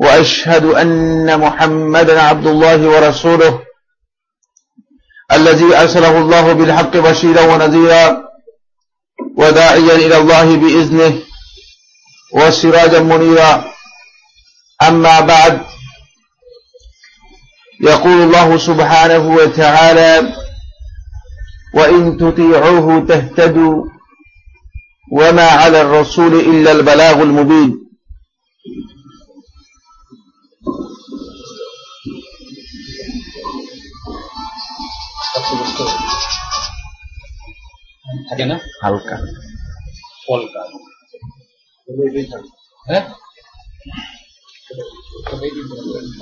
وأشهد أن محمدا عبد الله ورسوله الذي أرسله الله بالحق بشيرا ونذيرا وداعيا إلى الله بإذنه وسراجا منيرا. أما بعد يقول الله سبحانه وتعالى وإن تطيعوه تهتدوا وما على الرسول إلا البلاغ المبين. থাকে না? হালকা। ফলকা হ্যাঁ?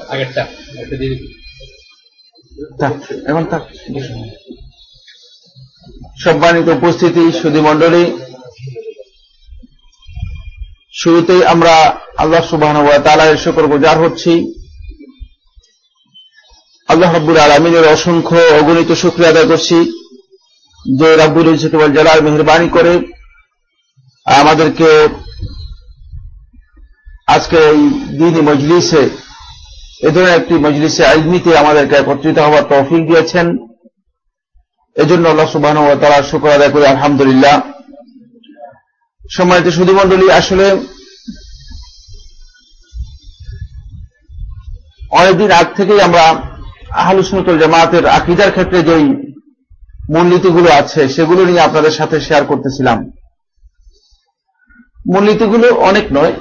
আগেরটা একটা দিয়ে সম্মানিত উপস্থিতি সুধী মন্ডলী শুরুতেই আমরা আল্লাহ সুবাহ তালার শকর গুজার হচ্ছি। আল্লাহ রব্বুল আলমিনের অসংখ্য অগণিত শুক্রিয়া আদায় করছি। যে রাব্বুল ইজতুল জালাল মেহরবানি করে আমাদেরকে আজকে এই দিনী মজলিসে, এ ধরনের একটি মজলিসে আজমিতে আমাদেরকে একত্রিত হওয়ার তৌফিক দিয়েছেন। এজন্য আল্লাহ সুবাহ তারা শুক্র আদায় করি, আলহামদুলিল্লাহ। সম্মানিত সুধীমণ্ডলী, আসলে অনেকদিন আগ থেকেই আমরা আহলুসনতুল জামাতের আকিদার ক্ষেত্রে যেই মূলনীতিগুলো আছে, সেগুলো নিয়ে আপনাদের সাথে শেয়ার করতেছিলাম। মূলনীতিগুলো অনেক নয়,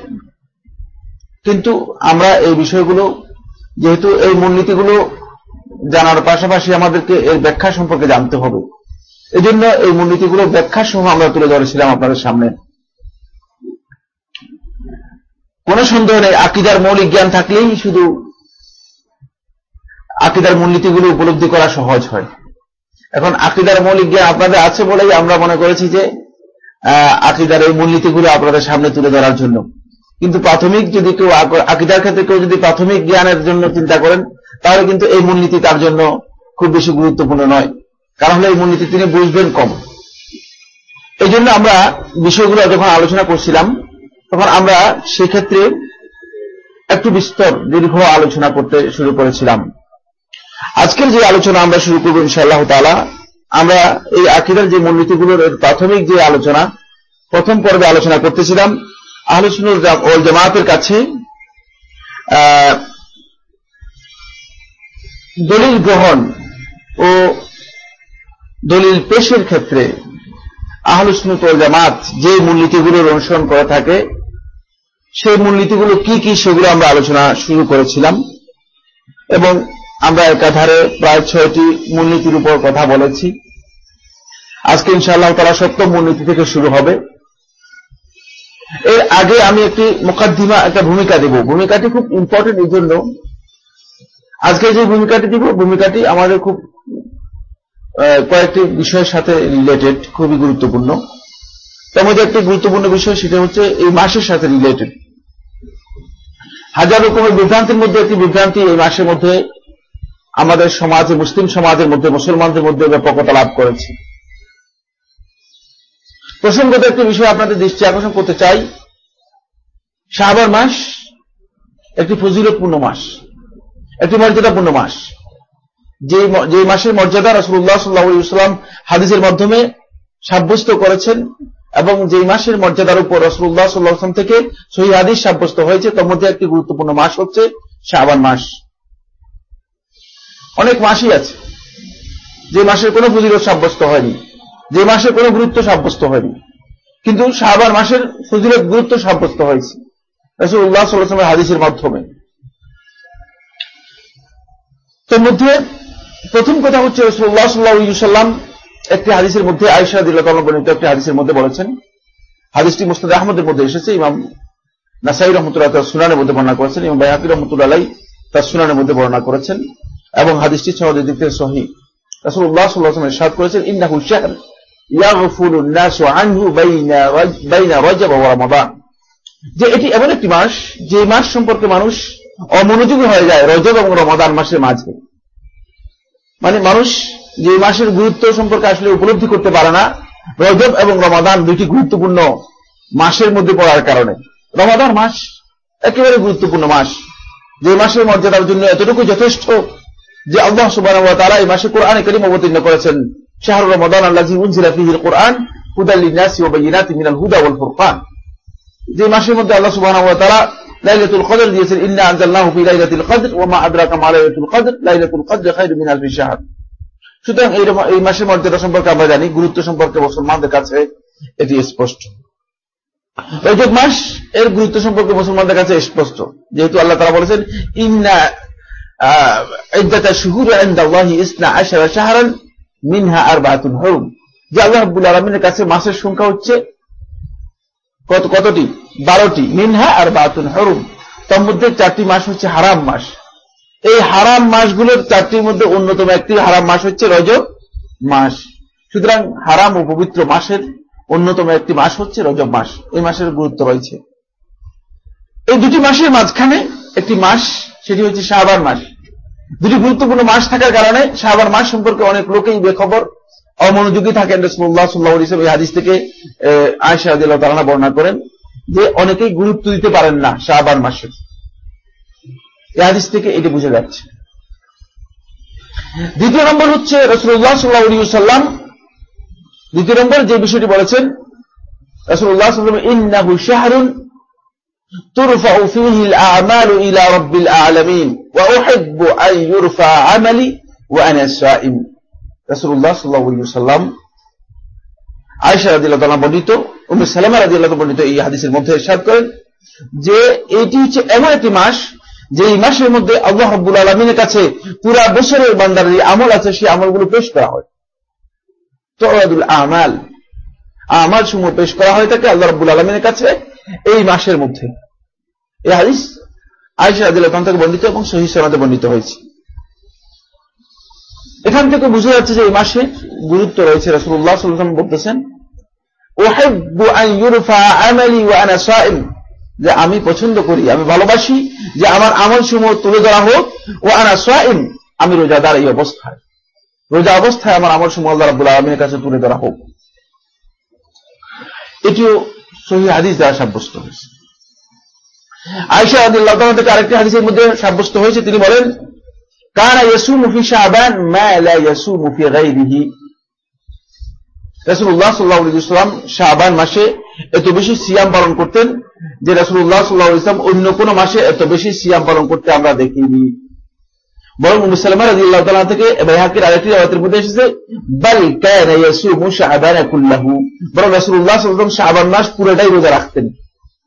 কিন্তু আমরা এই বিষয়গুলো, যেহেতু এই মূলনীতিগুলো জানার পাশাপাশি আমাদেরকে এর ব্যাখ্যা সম্পর্কে জানতে হবে। এজন্য এই মূলনীতিগুলো ব্যাখ্যা সহ আমরা তুলে ধরেছিলাম আপনাদের সামনে। কোন সন্দেহ নেই, আকিদার মৌলিক জ্ঞান থাকলেই শুধু আকিদার মূলনীতিগুলো উপলব্ধি করা সহজ হয়। এখন আকিদার মৌলিক জ্ঞান আপনাদের আছে বলেই আমরা মনে করেছি যে আকিদার এই মূলনীতিগুলো আপনাদের সামনে তুলে ধরার জন্য। কিন্তু প্রাথমিক যদি কেউ আকিদার ক্ষেত্রে কেউ যদি প্রাথমিক জ্ঞানের জন্য চিন্তা করেন, তাহলে কিন্তু এই মূলনীতি তার জন্য খুব বেশি গুরুত্বপূর্ণ নয়। কারণ হলে এই মূলনীতি তিনি বুঝবেন কম। এই আমরা বিষয়গুলো যখন আলোচনা করছিলাম তখন আমরা সেক্ষেত্রে একটু বিস্তর, দীর্ঘ আলোচনা করতে শুরু করেছিলাম। আজকের যে আলোচনা আমরা শুরু করব ইনশাআল্লাহ তালা আমরা এই আকিদার যে মূলনীতিগুলোর প্রাথমিক যে আলোচনা, প্রথম পর্বে আলোচনা করতেছিলাম আহলুসুল জামাতের কাছে দলিল গ্রহণ ও দলিল পেশের ক্ষেত্রে আহলুসনুত জামাত যে মূলনীতিগুলোর অনুসরণ করে থাকে সেই মূলনীতিগুলো কি কি সেগুলো আমরা আলোচনা শুরু করেছিলাম। এবং আমরা একাধারে প্রায় ছয়টি মূলনীতির উপর কথা বলেছি। আজকে ইনশাআল্লাহ তারা সপ্তম মূলনীতি থেকে শুরু হবে। এর আগে আমি একটি মোকাদ্দিমা, একটা ভূমিকা দেব। ভূমিকাটি খুব ইম্পর্টেন্ট এই জন্য। আজকে যে ভূমিকাটি দিব, ভূমিকাটি আমাদের খুব কয়েকটি বিষয়ের সাথে রিলেটেড খুবই গুরুত্বপূর্ণ। তার মধ্যে একটি গুরুত্বপূর্ণ বিষয়, সেটা হচ্ছে এই মাসের সাথে রিলেটেড হাজার রকমের বিভ্রান্তির মধ্যে একটি বিভ্রান্তি এই মাসের মধ্যে আমাদের সমাজে, মুসলিম সমাজের মধ্যে, মুসলমানদের মধ্যে ব্যাপকতা লাভ করেছে। প্রসঙ্গত একটি বিষয় আপনাদের দৃষ্টি আকর্ষণ করতে চাই। শাহবার মাস একটি ফজিলতপূর্ণ মাস, একটি মর্যাদাপূর্ণ মাস। যে যে মাসের মর্যাদা রসুল্লাহ সাল্লাহাম হাদিসের মাধ্যমে সাব্যস্ত করেছেন এবং যে মাসের মর্যাদার উপর রসুল্লাহ সাল্লাহাম থেকে সহি হাদিস সাব্যস্ত হয়েছে, তার মধ্যে একটি গুরুত্বপূর্ণ মাস হচ্ছে শাহবান মাস। অনেক মাসই আছে, যে মাসের কোনো ফজিলত সাব্যস্ত হয়নি, যে মাসের কোনো গুরুত্ব সাব্যস্ত হয়নি, কিন্তু শাহবার মাসের ফজিলত গুরুত্ব সাব্যস্ত হয়েছে রসুল্লাহ সাল্লাহামের হাদিসের মাধ্যমে। তোর মধ্যে প্রথম কথা হচ্ছে রসুল্লাহ সাল্লাহাম একটি হাদিসের মধ্যে আয়সা দিল্লাহ একটি হাদিসের মধ্যে বলেছেন। হাদিসটি মুস্তাদ আহমদের মধ্যে এসেছে, ইমাম নাসাই রহমতুল্লাহ তার সুনানের মধ্যে বর্ণনা করেছেন এবং বাইহাতি রহমতুল্লাহ তার সুনানের মধ্যে বর্ণনা করেছেন এবং হাদিসটি সহজে দিক থেকে সহি। সাদ করেছেন ইন্না যে এটি এমন একটি মাস, যে মাস সম্পর্কে মানুষ অমনোযোগী হয়ে যায়, রজব এবং রমাদান মাসের মাঝে। মানে মানুষ যে মাসের গুরুত্ব সম্পর্কে আসলে উপলব্ধি করতে পারে না। রজব এবং রমাদান দুইটি গুরুত্বপূর্ণ মাসের মধ্যে পড়ার কারণে। রমাদান মাস একেবারে গুরুত্বপূর্ণ মাস। যে মাসের মর্যাদার জন্য এতটুকু যথেষ্ট যে আল্লাহ ওয়া তাআলা এই মাসে কোরআনে কারীম অবতীর্ণ করেছেন। শাহরুর রমাদান আল্লাযী উনজিলা ফীহিল কোরআন যে মাসের মধ্যে আল্লাহ শাহর। সুতরাং এই মাসের মর্যাদা সম্পর্কে আমরা জানি, গুরুত্ব সম্পর্কে মুসলমানদের কাছে এটি স্পষ্ট। রজব মাস, এর গুরুত্ব সম্পর্কে মুসলমানদের কাছে স্পষ্ট। যেহেতু আল্লাহ তাআলা বলেছেন, ইন্না মাসের সংখ্যা হচ্ছে কত কতটি? বারোটি। মিনহা আর বাতুন হরুম। তার মধ্যে চারটি মাস হচ্ছে হারাম মাস। এই হারাম মাসগুলোর চারটির মধ্যে অন্যতম একটি হারাম মাস হচ্ছে রজব মাস। সুতরাং হারাম ও পবিত্র মাসের অন্যতম একটি মাস হচ্ছে রজব মাস। এই মাসের গুরুত্ব রয়েছে। এই দুটি মাসের মাঝখানে একটি মাস, সেটি হচ্ছে শাহবান মাস। দুটি গুরুত্বপূর্ণ মাস থাকার কারণে শাহবান মাস সম্পর্কে অনেক লোকেই বেখবর, অমনোযোগী থাকেন রসুল্লাহ সাল্লাহ ইসলাম এই হাদিস থেকে আয়সা আদিল্লাহ তালানা বর্ণনা করেন যে অনেকেই গুরুত্ব দিতে পারেন না শাহবান মাসের। এই হাদিস থেকে এটি বুঝে যাচ্ছে দ্বিতীয় নম্বর হচ্ছে রসুল্লাহ সাল্লাহ সাল্লাম দ্বিতীয় নম্বর যে বিষয়টি বলেছেন রসুল্লাহ সাল্লাম ইন্নাহু শাহরুন ترفع فيه الأعمال إلى رب العالمين وأحب أن يرفع عملي وأنا صائم রাসূলুল্লাহ সাল্লাল্লাহু আলাইহি সাল্লাম আয়েশা রাদিয়াল্লাহু তাআলা বর্ণিত উম্মে সালামা রাদিয়াল্লাহু বর্ণিত এই হাদিসের মধ্যে ইরশাদ করেন যে এটি হচ্ছে এমন একটি মাস যে এই মাসের মধ্যে আল্লাহ রাব্বুল আলামিনের কাছে পুরা বছরের বান্দার যে আমল আছে, সেই আমলগুলো পেশ করা হয়। তুরাদুল আমাল। আমাল সমূহ পেশ করা হয় থাকে আল্লাহ রাব্বুল আলামিনের কাছে এই মাসের মধ্যে। এই হাদিস আয়েশা রাদিয়াল্লাহু তাআলা থেকে বর্ণিত এবং সহিহ সনদে বর্ণিত হয়েছে। এখান থেকে বুঝে যাচ্ছে যে এই মাসে গুরুত্ব রয়েছে। ওয়াসাল্লাম বলতেছেন, উহিব্বু আন ইউরফা আমালি ওয়া সাইম। যে আমি পছন্দ করি, আমি ভালোবাসি, যে আমার আমল সমূহ তুলে ধরা হোক ও আনা সাইম, আমি রোজাদার এই অবস্থায়। রোজা অবস্থায় আমার আমল সমূহ আল্লাহ রাব্বুল আলামিনের কাছে তুলে ধরা হোক। এটিও সহি হাদিস দ্বারা সাব্যস্ত হয়েছে। আয়েশা রাদিয়াল্লাহু তাআলা থেকে আরেকটি হাদিসের মধ্যে সাব্যস্ত হয়েছে, তিনি বলেন, কানা ইয়াসুমু ফি শাবান মা লা ইয়াসুমু ফি গায়রিহি। রাসূলুল্লাহ সাল্লাল্লাহু আলাইহি ওয়াসাল্লাম শাবান মাসে এত বেশি সিয়াম পালন করতেন যে রাসূলুল্লাহ সাল্লাল্লাহু আলাইহি ওয়াসাল্লাম অন্য কোন মাসে এত বেশি সিয়াম পালন করতে আমরা দেখিনি। বরং উম্মে সালামা রাদিয়াল্লাহু তাআলা থেকে বাইহাকির আরেকটি riwayতের মধ্যে এসেছে, বাল কানা ইয়াসুমু বরং রাসূলুল্লাহ সাল্লাল্লাহু আলাইহি মাস পুরোটাই রোজা রাখতেন।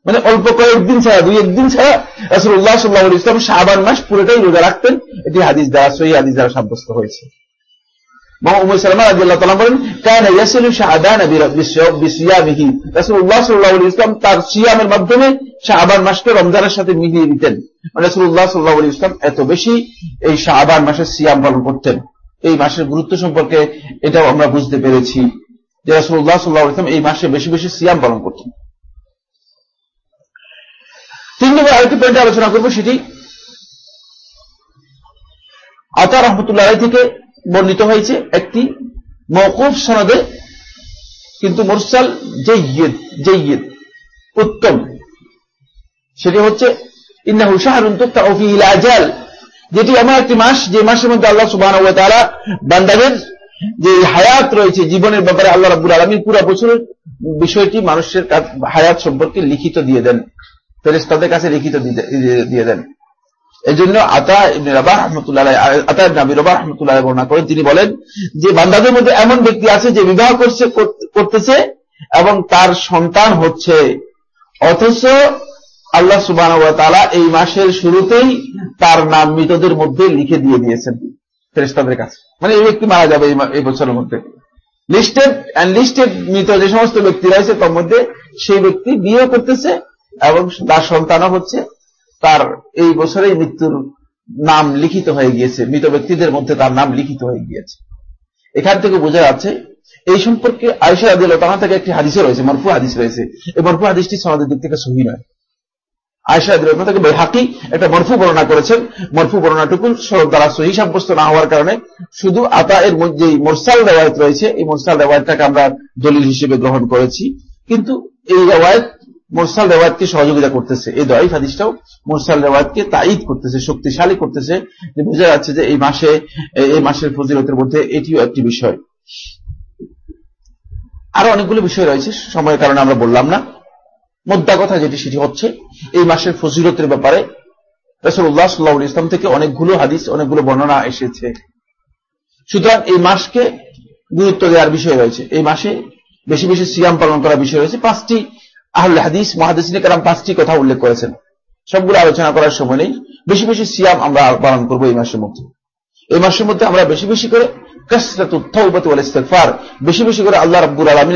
মানে অল্প কয়েকদিন ছাড়া, দুই একদিন ছাড়া রাসূলুল্লাহ সাল্লাল্লাহু আলাইহি ওয়াসাল্লাম শাবান মাস পুরোটাই রোজা রাখতেন। এটি হাদিস দ্বারা, সহি হাদিস দ্বারা সাব্যস্ত হয়েছে এবং উম্মে সালামা রাদিয়াল্লাহু তাআলা মানে গুরুত্ব সম্পর্কে এটাও আমরা বুঝতে পেরেছি যে রাসূলুল্লাহ সাল্লাল্লাহু আলাইহি ওয়াসাল্লাম এই মাসে বেশি বেশি সিয়াম পালন করতেন। তিন নম্বর আরেকটি পয়েন্টে আলোচনা করব সেটি, আতা রহমতুল্লাহ থেকে বর্ণিত হয়েছে একটি মৌকুফ সনদে, কিন্তু মুরসাল জৈয়দ জৈয়দ উত্তম। সেটি হচ্ছে, ইন্নাহু শাহরুন আজাল, যেটি এমন একটি মাস, যে মাসের মধ্যে আল্লাহ ওয়া তাআলা বান্দাদের যে হায়াত রয়েছে জীবনের ব্যাপারে আল্লাহ রাব্বুল আলামিন পুরা বছরের বিষয়টি মানুষের হায়াত সম্পর্কে লিখিত দিয়ে দেন। ফেরেশতাদের কাছে লিখিত দিয়ে দেন। এই জন্য আতা ইবনে রাবাহ রাহমাতুল্লাহ আতা ইবনে আবি রাহমাতুল্লাহ বর্ণনা করেন। তিনি বলেন যে, বান্দাদের মধ্যে এমন ব্যক্তি আছে যে বিবাহ করছে করতেছে এবং তার সন্তান হচ্ছে। অথচ আল্লাহ ওয়া এই মাসের শুরুতেই তার নাম মৃতদের মধ্যে লিখে দিয়ে দিয়েছেন ফেরেশতাদের কাছে। মানে এই ব্যক্তি মারা যাবে এই বছরের মধ্যে। লিস্টেড অ্যান্ড লিস্টেড মৃত যে সমস্ত ব্যক্তি রয়েছে, তার মধ্যে সেই ব্যক্তি বিয়ে করতেছে এবং তার সন্তানও হচ্ছে। তার এই বছরেই মৃত্যুর নাম লিখিত হয়ে গিয়েছে। মৃত ব্যক্তিদের মধ্যে তার নাম লিখিত হয়ে গিয়েছে। এখান থেকে বোঝা যাচ্ছে, এই সম্পর্কে আয়সা আদিল তাহা থেকে একটি হাদিসে রয়েছে, মরফু হাদিস রয়েছে। এই মরফু হাদিসটি সমাজের দিক থেকে সহি নয়। আয়সা আদিল থেকে বেহাকি একটা মরফু বর্ণনা করেছেন। মরফু বর্ণনাটুকু দ্বারা সহি সাব্যস্ত না হওয়ার কারণে শুধু আতা এর যে মোরসাল রেওয়ায়ত রয়েছে, এই মোরসাল রেওয়ায়তটাকে আমরা দলিল হিসেবে গ্রহণ করেছি। কিন্তু এই রেওয়ায়ত মোরসাল রেওয়ায়তকে সহযোগিতা করতেছে। এই দয়ফ হাদিসটাও মোরসাল রেওয়ায়তকে তাইদ করতেছে, শক্তিশালী করতেছে। যে বোঝা যাচ্ছে যে এই মাসে, এই মাসের ফজিলতের মধ্যে এটিও একটি বিষয়। আরও অনেকগুলো বিষয় রয়েছে, সময়ের কারণে আমরা বললাম না। মোদ্দা কথা যেটি, সেটি হচ্ছে এই মাসের ফজিলতের ব্যাপারে রসুল্লাহ সাল্লাহ ইসলাম থেকে অনেকগুলো হাদিস, অনেকগুলো বর্ণনা এসেছে। সুতরাং এই মাসকে গুরুত্ব দেওয়ার বিষয় রয়েছে। এই মাসে বেশি বেশি সিয়াম পালন করার বিষয় রয়েছে। পাঁচটি আহলে হাদিস, মহাদিসিনে কালাম পাঁচটি কথা উল্লেখ করেছেন। সবগুলো আলোচনা করার সময় নেই। বেশি বেশি সিয়াম আমরা পালন করব এই মাসের মধ্যে। এই মাসের মধ্যে আমরা বেশি বেশি করে বেশি বেশি করে আল্লাহ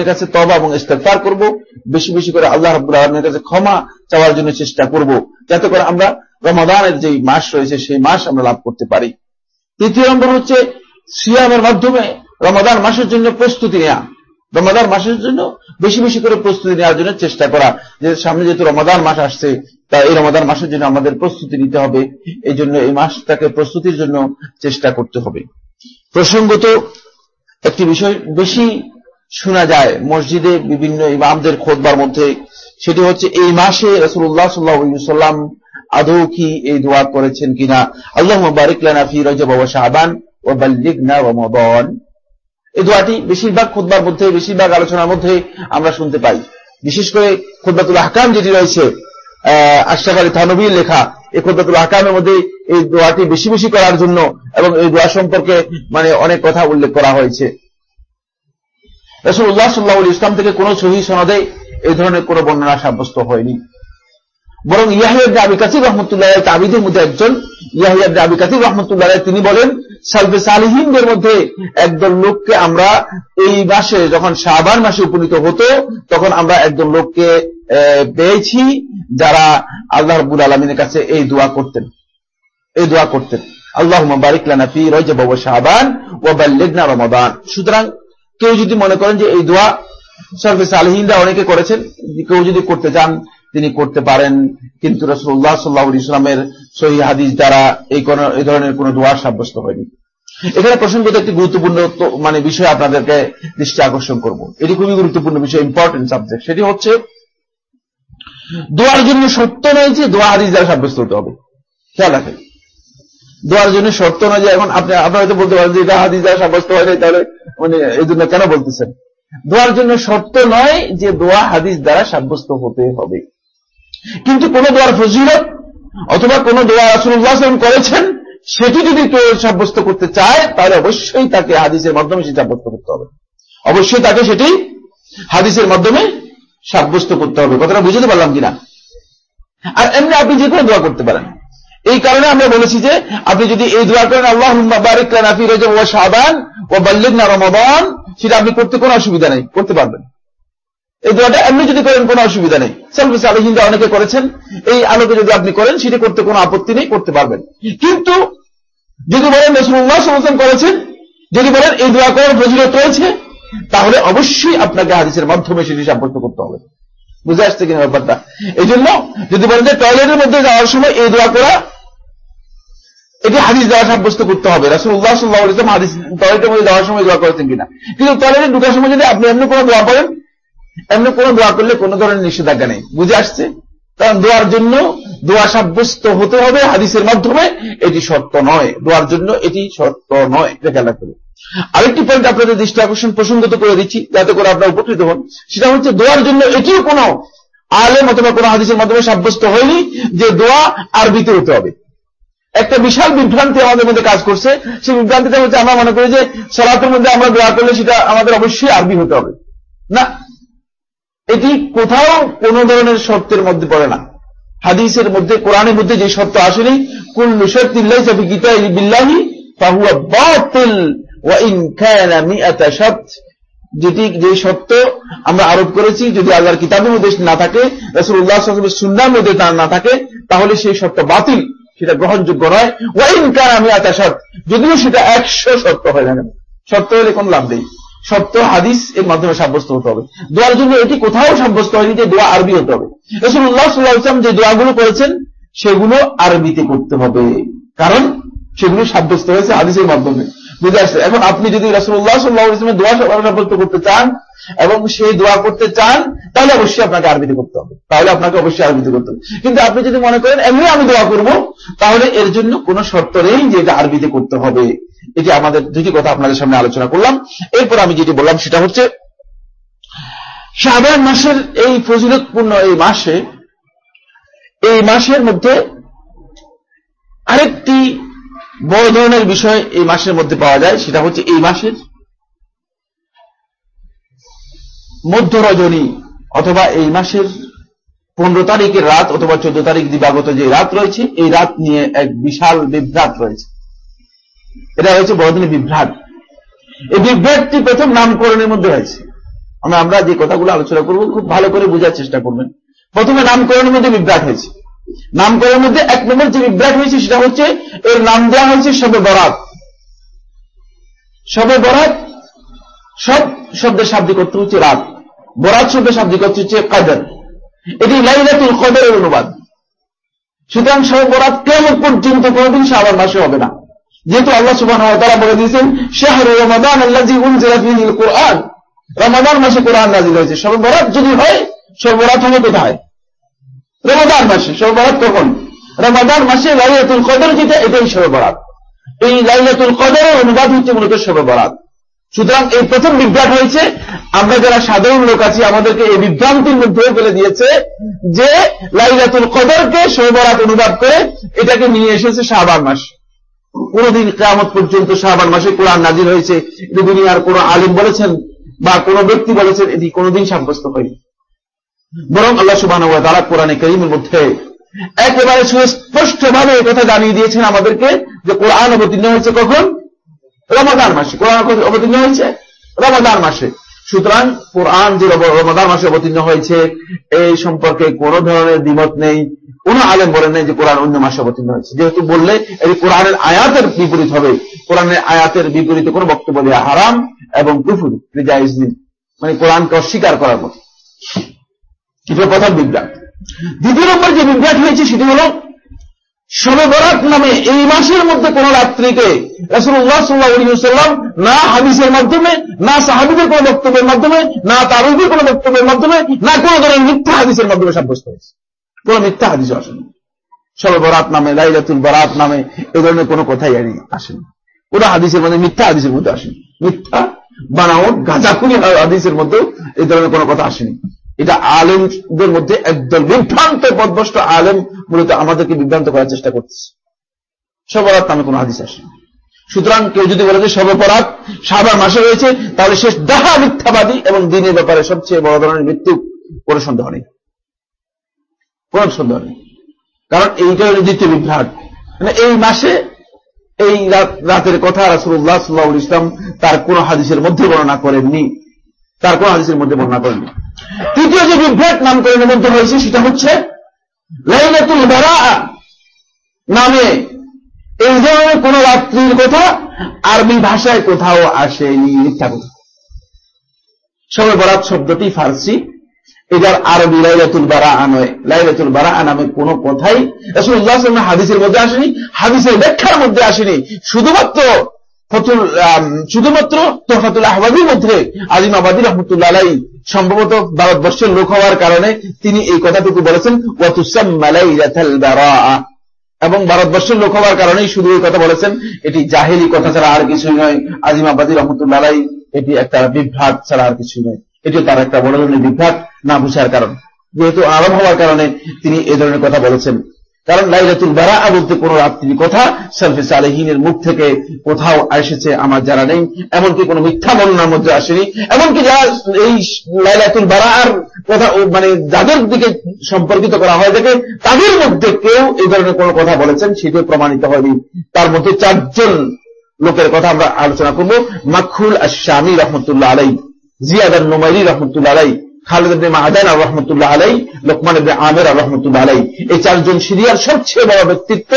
কাছে তবা এবং করব, বেশি বেশি করে আল্লাহ রাব্বুল আলমিনের কাছে ক্ষমা চাওয়ার জন্য চেষ্টা করব, যাতে করে আমরা রমাদানের যে মাস রয়েছে, সেই মাস আমরা লাভ করতে পারি। তৃতীয় নম্বর হচ্ছে সিয়ামের মাধ্যমে রমাদান মাসের জন্য প্রস্তুতি নেওয়া রমাদান মাসের জন্য বেশি বেশি করে প্রস্তুতি নেওয়ার জন্য চেষ্টা করা। যে সামনে যেহেতু রমাদান মাস আসছে, তা এই রমাদান মাসের জন্য আমাদের প্রস্তুতি নিতে হবে। এই জন্য এই মাসটাকে প্রস্তুতির জন্য চেষ্টা করতে হবে। প্রসঙ্গত একটি বিষয় বেশি শোনা যায় মসজিদে বিভিন্ন ইমামদের খোদবার মধ্যে, সেটি হচ্ছে এই মাসে রসুল্লাহ সাল্লাহাম আদৌ কি এই দোয়া করেছেন কিনা? আল্লাহ বারিকলানা ফি রজব শাহবান ও বাল্লিগনা রমাদন। এই দোয়াটি বেশিরভাগ খুদ্বার মধ্যে, বেশিরভাগ আলোচনার মধ্যে আমরা শুনতে পাই। বিশেষ করে খুদ্বাতুল হাকাম যেটি রয়েছে আশরাফ আলী থানবীর লেখা, এই খুদ্বাতুল হাকামের মধ্যে এই দোয়াটি বেশি বেশি করার জন্য এবং এই দোয়া সম্পর্কে মানে অনেক কথা উল্লেখ করা হয়েছে। রসুল্লাহ সাল্লাহ ইসলাম থেকে কোন সহি সনদে এই ধরনের কোন বর্ণনা সাব্যস্ত হয়নি। বরং ইয়াহিয়াবনে আবি কাসির রহমতুল্লাহ তাবিদের মধ্যে একজন ইয়াহিয়াবনে আবি কাসির রহমতুল্লাহ তিনি বলেন সালফে সালিহিনদের মধ্যে একদল লোককে আমরা এই মাসে, যখন শাহবান মাসে উপনীত হতো, তখন আমরা একদল লোককে পেয়েছি যারা আল্লাহ রবুল আলমিনের কাছে এই দোয়া করতেন। এই দোয়া করতেন। আল্লাহ বারিকলানা ফি রজব শাহবান ও বাল্লেগনা রমাদান। সুতরাং কেউ যদি মনে করেন যে এই দোয়া সালফে সালিহিনরা অনেকে করেছেন, কেউ যদি করতে চান তিনি করতে পারেন, কিন্তু রসুল্লাহ সাল্লাহ ইসলামের সহি হাদিস দ্বারা এই কোন, এই ধরনের কোন দোয়া সাব্যস্ত হয়নি। এখানে প্রসঙ্গত একটি গুরুত্বপূর্ণ মানে বিষয় আপনাদেরকে দৃষ্টি আকর্ষণ করব। এটি খুবই গুরুত্বপূর্ণ বিষয় ইম্পর্টেন্ট সাবজেক্ট সেটি হচ্ছে, দোয়ার জন্য সত্য নয় যে দোয়া হাদিস দ্বারা সাব্যস্ত হতে হবে। খেয়াল রাখেন। দোয়ার জন্য সত্য নয় যে এখন আপনি, আপনার হয়তো বলতে পারেন যে এটা হাদিস দ্বারা সাব্যস্ত হয় নাই, তাহলে মানে এই জন্য কেন বলতেছেন? দোয়ার জন্য সত্য নয় যে দোয়া হাদিস দ্বারা সাব্যস্ত হতে হবে। কিন্তু কোন দোয়ার ফজিলত অথবা কোন দোয়া রাসুল্লাহ করেছেন, সেটি যদি কেউ সাব্যস্ত করতে চায়, তাহলে অবশ্যই তাকে হাদিসের মাধ্যমে সেটি সাব্যস্ত করতে হবে। অবশ্যই তাকে সেটি হাদিসের মাধ্যমে সাব্যস্ত করতে হবে। কথাটা বুঝতে পারলাম কিনা? আর এমনি আপনি যে কোনো দোয়া করতে পারেন। এই কারণে আমরা বলেছি যে, আপনি যদি এই দোয়া করেন আল্লাহ বারিক ও সাবান ও বাল্লিক না রমাবান সেটা আপনি করতে কোনো অসুবিধা নেই, করতে পারবেন। এই দোয়াটা এমনি যদি করেন, কোনো অসুবিধা নেই। সালফিস আলহিন্দা অনেকে করেছেন। এই আলোকে যদি আপনি করেন, সেটা করতে কোনো আপত্তি নেই, করতে পারবেন। কিন্তু যদি বলেন রসুল্লাহ সমর্থন করেছেন, যদি বলেন, এই দোয়া করার ফজিলত রয়েছে, তাহলে অবশ্যই আপনাকে হাদিসের মাধ্যমে সেটি সাব্যস্ত করতে হবে। বুঝে আসছে কিনা ব্যাপারটা? এই জন্য যদি বলেন যে টয়লেটের মধ্যে যাওয়ার সময় এই দোয়া করা, এটি হাদিস দ্বারা সাব্যস্ত করতে হবে। রাসুল্লাহ সাল্লাহ হাদিস, টয়লেটের মধ্যে যাওয়ার সময় দোয়া করেছেন কিনা? কিন্তু টয়লেটে ঢুকার সময় যদি আপনি এমনি কোনো দোয়া করেন এমনি কোনো দোয়া করলে কোনো ধরনের নিষেধাজ্ঞা নেই। বুঝে আসছে? কারণ দোয়ার জন্য দোয়া সাব্যস্ত হতে হবে হাদিসের মাধ্যমে, এটি সত্য নয়। দোয়ার জন্য এটি সত্য নয়। এটা খেলা করে আরেকটি পয়েন্ট আপনাদের দৃষ্টি আকর্ষণ প্রসঙ্গত করে দিচ্ছি, যাতে করে আপনারা উপকৃত হন। সেটা হচ্ছে দোয়ার জন্য এটিও কোনো আলেম অথবা কোনো হাদিসের মাধ্যমে সাব্যস্ত হয়নি যে দোয়া আরবিতে হতে হবে। একটা বিশাল বিভ্রান্তি আমাদের মধ্যে কাজ করছে। সেই বিভ্রান্তিটা হচ্ছে আমরা মনে করি যে সলাতের মধ্যে আমরা দোয়া করলে সেটা আমাদের অবশ্যই আরবি হতে হবে। না? এটি কোথাও কোন ধরনের শর্তের মধ্যে পড়ে না। হাদিসের মধ্যে, কোরআনের মধ্যে যে শর্ত আসেনি কুল বিল্লাহি, ফাহুয়া বাতিল যেটি, যে সত্য আমরা আরোপ করেছি, যদি আল্লাহর কিতাবের মধ্যে না থাকে, রাসূলুল্লাহ সাল্লাল্লাহু আলাইহি সুন্নাহর মধ্যে তা না থাকে, তাহলে সেই সত্য বাতিল, সেটা গ্রহণযোগ্য নয়। ওয়াইন কান আমি আতা শর্ত, যদিও সেটা একশো সত্য হয় না সত্য হলে কোন লাভ নেই। সত্য হাদিস এর মাধ্যমে সাব্যস্ত হতে হবে। দোয়ার জন্য এটি কোথাও সাব্যস্ত হয়নি যে দোয়া আরবি হতে হবে। উল্লাহ সাল্লাহ ইসলাম যে দোয়াগুলো করেছেন, সেগুলো আরবিতে করতে হবে। কারণ সেগুলো সাব্যস্ত হয়েছে হাদিসের মাধ্যমে। বুঝে আসছে? এখন আপনি যদি রসুল্লাহ সাল্লাহ ইসলামের দোয়া সাব্যস্ত করতে চান এবং সেই দোয়া করতে চান, তাহলে অবশ্যই আপনাকে আরবিতে করতে হবে। তাহলে আপনাকে অবশ্যই আরবিতে করতে হবে। কিন্তু আপনি যদি মনে করেন, এমনি আমি দোয়া করব তাহলে এর জন্য কোনো শর্ত নেই যে এটা আরবিতে করতে হবে। এটি আমাদের দুটি কথা আপনাদের সামনে আলোচনা করলাম। এরপর আমি যেটি বললাম সেটা হচ্ছে শাহবান মাসের এই ফজিলতপূর্ণ এই মাসে, এই মাসের মধ্যে আরেকটি বড় ধরনের বিষয় এই মাসের মধ্যে পাওয়া যায়, সেটা হচ্ছে এই মাসের মধ্য রজনী অথবা এই মাসের পনেরো তারিখের রাত অথবা চোদ্দ তারিখ দিবাগত যে রাত রয়েছে, এই রাত নিয়ে এক বিশাল বিভ্রাট রয়েছে। এটা হয়েছে বড়দিনের বিভ্রাট। এই বিভ্রাটটি প্রথম নামকরণের মধ্যে আমরা আমরা যে কথাগুলো আলোচনা করব, খুব ভালো করে বোঝার চেষ্টা করবেন। প্রথমে নামকরণের মধ্যে বিভ্রাট হয়েছে। নামকরণের মধ্যে এক নম্বর যে বিভ্রাট হয়েছে সেটা হচ্ছে, এর নাম দেওয়া হয়েছে সবে বরাত। সবে বরাত সব শব্দের শাব্দিক অর্থ হচ্ছে রাত। বরাত শব্দের শাব্দিক অর্থ হচ্ছে কাদের। এটি লাইলাতুল কদরের অনুবাদ। সুতরাং সবে বরাত কেমন পর্যন্ত কোনদিন শাবান মাসে হবে না। যেহেতু আল্লাহ সুবাহ তারা বলে দিয়েছেন, শাহরু রমাদান আল্লাহ ফিহিল কোরআন রমাদান মাসে কোরআন নাজিল হয়েছে। সবে বরাত যদি হয় সবে বরাত হবে কোথায়? রমাদান মাসে সবে কখন? রমাদান মাসে লাইলাতুল কদর যেটা, এটাই সবে এই লাইলাতুল কদরের অনুবাদ হচ্ছে মূলত সবে সুতরাং এই প্রথম বিভ্রাট হয়েছে, আমরা যারা সাধারণ লোক আছি, আমাদেরকে এই বিভ্রান্তির মধ্যে ফেলে দিয়েছে যে লাইলাতুল কদরকে সৌবরাত অনুবাদ করে এটাকে নিয়ে এসেছে শাহবান মাস। কোনদিন কেমত পর্যন্ত শাহবান মাসে কোরআন নাজির হয়েছে। এটি দুনিয়ার কোনো আলিম বলেছেন বা কোন ব্যক্তি বলেছেন, এটি কোনোদিন সাব্যস্ত হয়নি। বরং আল্লাহ সুবাহ তারা কোরআনে করিমের মধ্যে একেবারে সুস্পষ্ট ভাবে কথা জানিয়ে দিয়েছেন আমাদেরকে যে কোরআন অবতীর্ণ হয়েছে কখন? রমাদান মাসে। কোরআন অবতীর্ণ হয়েছে? রমাদান মাসে। সুতরাং কোরআন যে রমাদান মাসে অবতীর্ণ হয়েছে, এই সম্পর্কে কোন ধরনের দ্বিমত নেই, কোন আলেম বলেন নেই যে কোরআন অন্য মাসে অবতীর্ণ হয়েছে। যেহেতু বললে, এই কোরআনের আয়াতের বিপরীত হবে, কোরআনের আয়াতের বিপরীতে কোন বক্তব্য হারাম এবং কুফুর মানে কোরআনকে অস্বীকার করার মতো। এটা প্রথম বিভ্রাট দ্বিতীয় নম্বর যে বিভ্রাট হয়েছে, সেটি হল শবে বরাত নামে এই মাসের মধ্যে কোন রাত্রিকে রসুল্লাহ সাল্লাহাম না হাদিসের মাধ্যমে, না সাহাবিদের কোন বক্তব্যের মাধ্যমে, না তারুদের কোন বক্তব্যের মাধ্যমে, না কোন ধরনের মিথ্যা হাদিসের মাধ্যমে সাব্যস্ত হয়েছে। কোন মিথ্যা হাদিস আসেনি। শবে বরাত নামে, লাইলাতুল বরাত নামে এ ধরনের কোনো কথাই আসেনি। কোন হাদিসের মধ্যে মিথ্যা হাদিসের মধ্যে আসেনি। মিথ্যা, বানাওট, গাঁজাখুনি হাদিসের মধ্যে এই ধরনের কোনো কথা আসেনি। এটা আলেমদের মধ্যে একদল বিভ্রান্ত পদভষ্ট আলেম মূলত আমাদেরকে বিভ্রান্ত করার চেষ্টা করতেছে। সবরাত নামে কোন হাদিস আসে সুতরাং কেউ যদি বলে যে সর্বপরাত সাবার মাসে রয়েছে তাহলে সে ডাহা মিথ্যাবাদী এবং দিনের ব্যাপারে সবচেয়ে বড় ধরনের মৃত্যু কোন সন্দেহ নেই। কোন সন্দেহ নেই। কারণ এইটা হল দ্বিতীয় বিভ্রাট। মানে এই মাসে, এই রাতের কথা রাসুল্লাহ সাল্লাহ ইসলাম তার কোন হাদিসের মধ্যে বর্ণনা করেননি। তার কোন হাদিসের মধ্যে বর্ণনা করেননি। তৃতীয় যে বিভ্রাট নামকরণের মধ্যে হয়েছে সেটা হচ্ছে লাইলাতুল বারা নামে এই ধরনের কোন রাত্রির কথা আরবি ভাষায় কোথাও আসেনি, মিথ্যা কথা। সবে বরাত শব্দটি ফার্সি। এটার আরবি লাইলাতুল বারা নয়। লাইলাতুল বারা নামে কোনো কথাই রসুল্লাহ হাদিসের মধ্যে আসেনি। হাদিসের ব্যাখ্যার মধ্যে আসেনি। শুধুমাত্র ফতুল শুধুমাত্র তোফাতুল আহবাদির মধ্যে আজিম আবাদি রহমতুল্লাহ সম্ভবত ভারতবর্ষের লোক হওয়ার কারণে তিনি এই কথাটুকু বলেছেন এবং ভারতবর্ষের লোক হওয়ার কারণেই শুধু এই কথা বলেছেন, এটি জাহেলি কথা ছাড়া আর কিছুই নয়। আজিম আবাদি রহমতুল্লাহ এটি একটা বিভ্রাট ছাড়া আর কিছুই নয়। এটি তার একটা বড় ধরনের বিভ্রাট, না বুঝার কারণ। যেহেতু আরব হওয়ার কারণে তিনি এ ধরনের কথা বলেছেন। কারণ লাইলাতুল বারা বলতে কোন রাত্রির কথা সালফে সালেহিনের মুখ থেকে কোথাও এসেছে আমার জানা নেই। এমনকি কোন মিথ্যা বর্ণনার মধ্যে আসেনি। এমনকি যারা এই লাইলাতুল বারার কথা মানে যাদের দিকে সম্পর্কিত করা হয় থাকে তাদের মধ্যে কেউ এই ধরনের কোনো কথা বলেছেন, সেটিও প্রমাণিত হয়নি। তার মধ্যে চারজন লোকের কথা আমরা আলোচনা করব। মাখুল আশামী রহমতুল্লাহ আলাই জিয়াদার নোমাইরি রহমতুল্লাহ আলাই খালেদ ইবনে আর রহমতুল্লাহ আলাই লোকমান ইবনে আমের আর রহমতুল্লাহ আলাই এই চারজন সিরিয়ার সবচেয়ে বড় ব্যক্তিত্ব,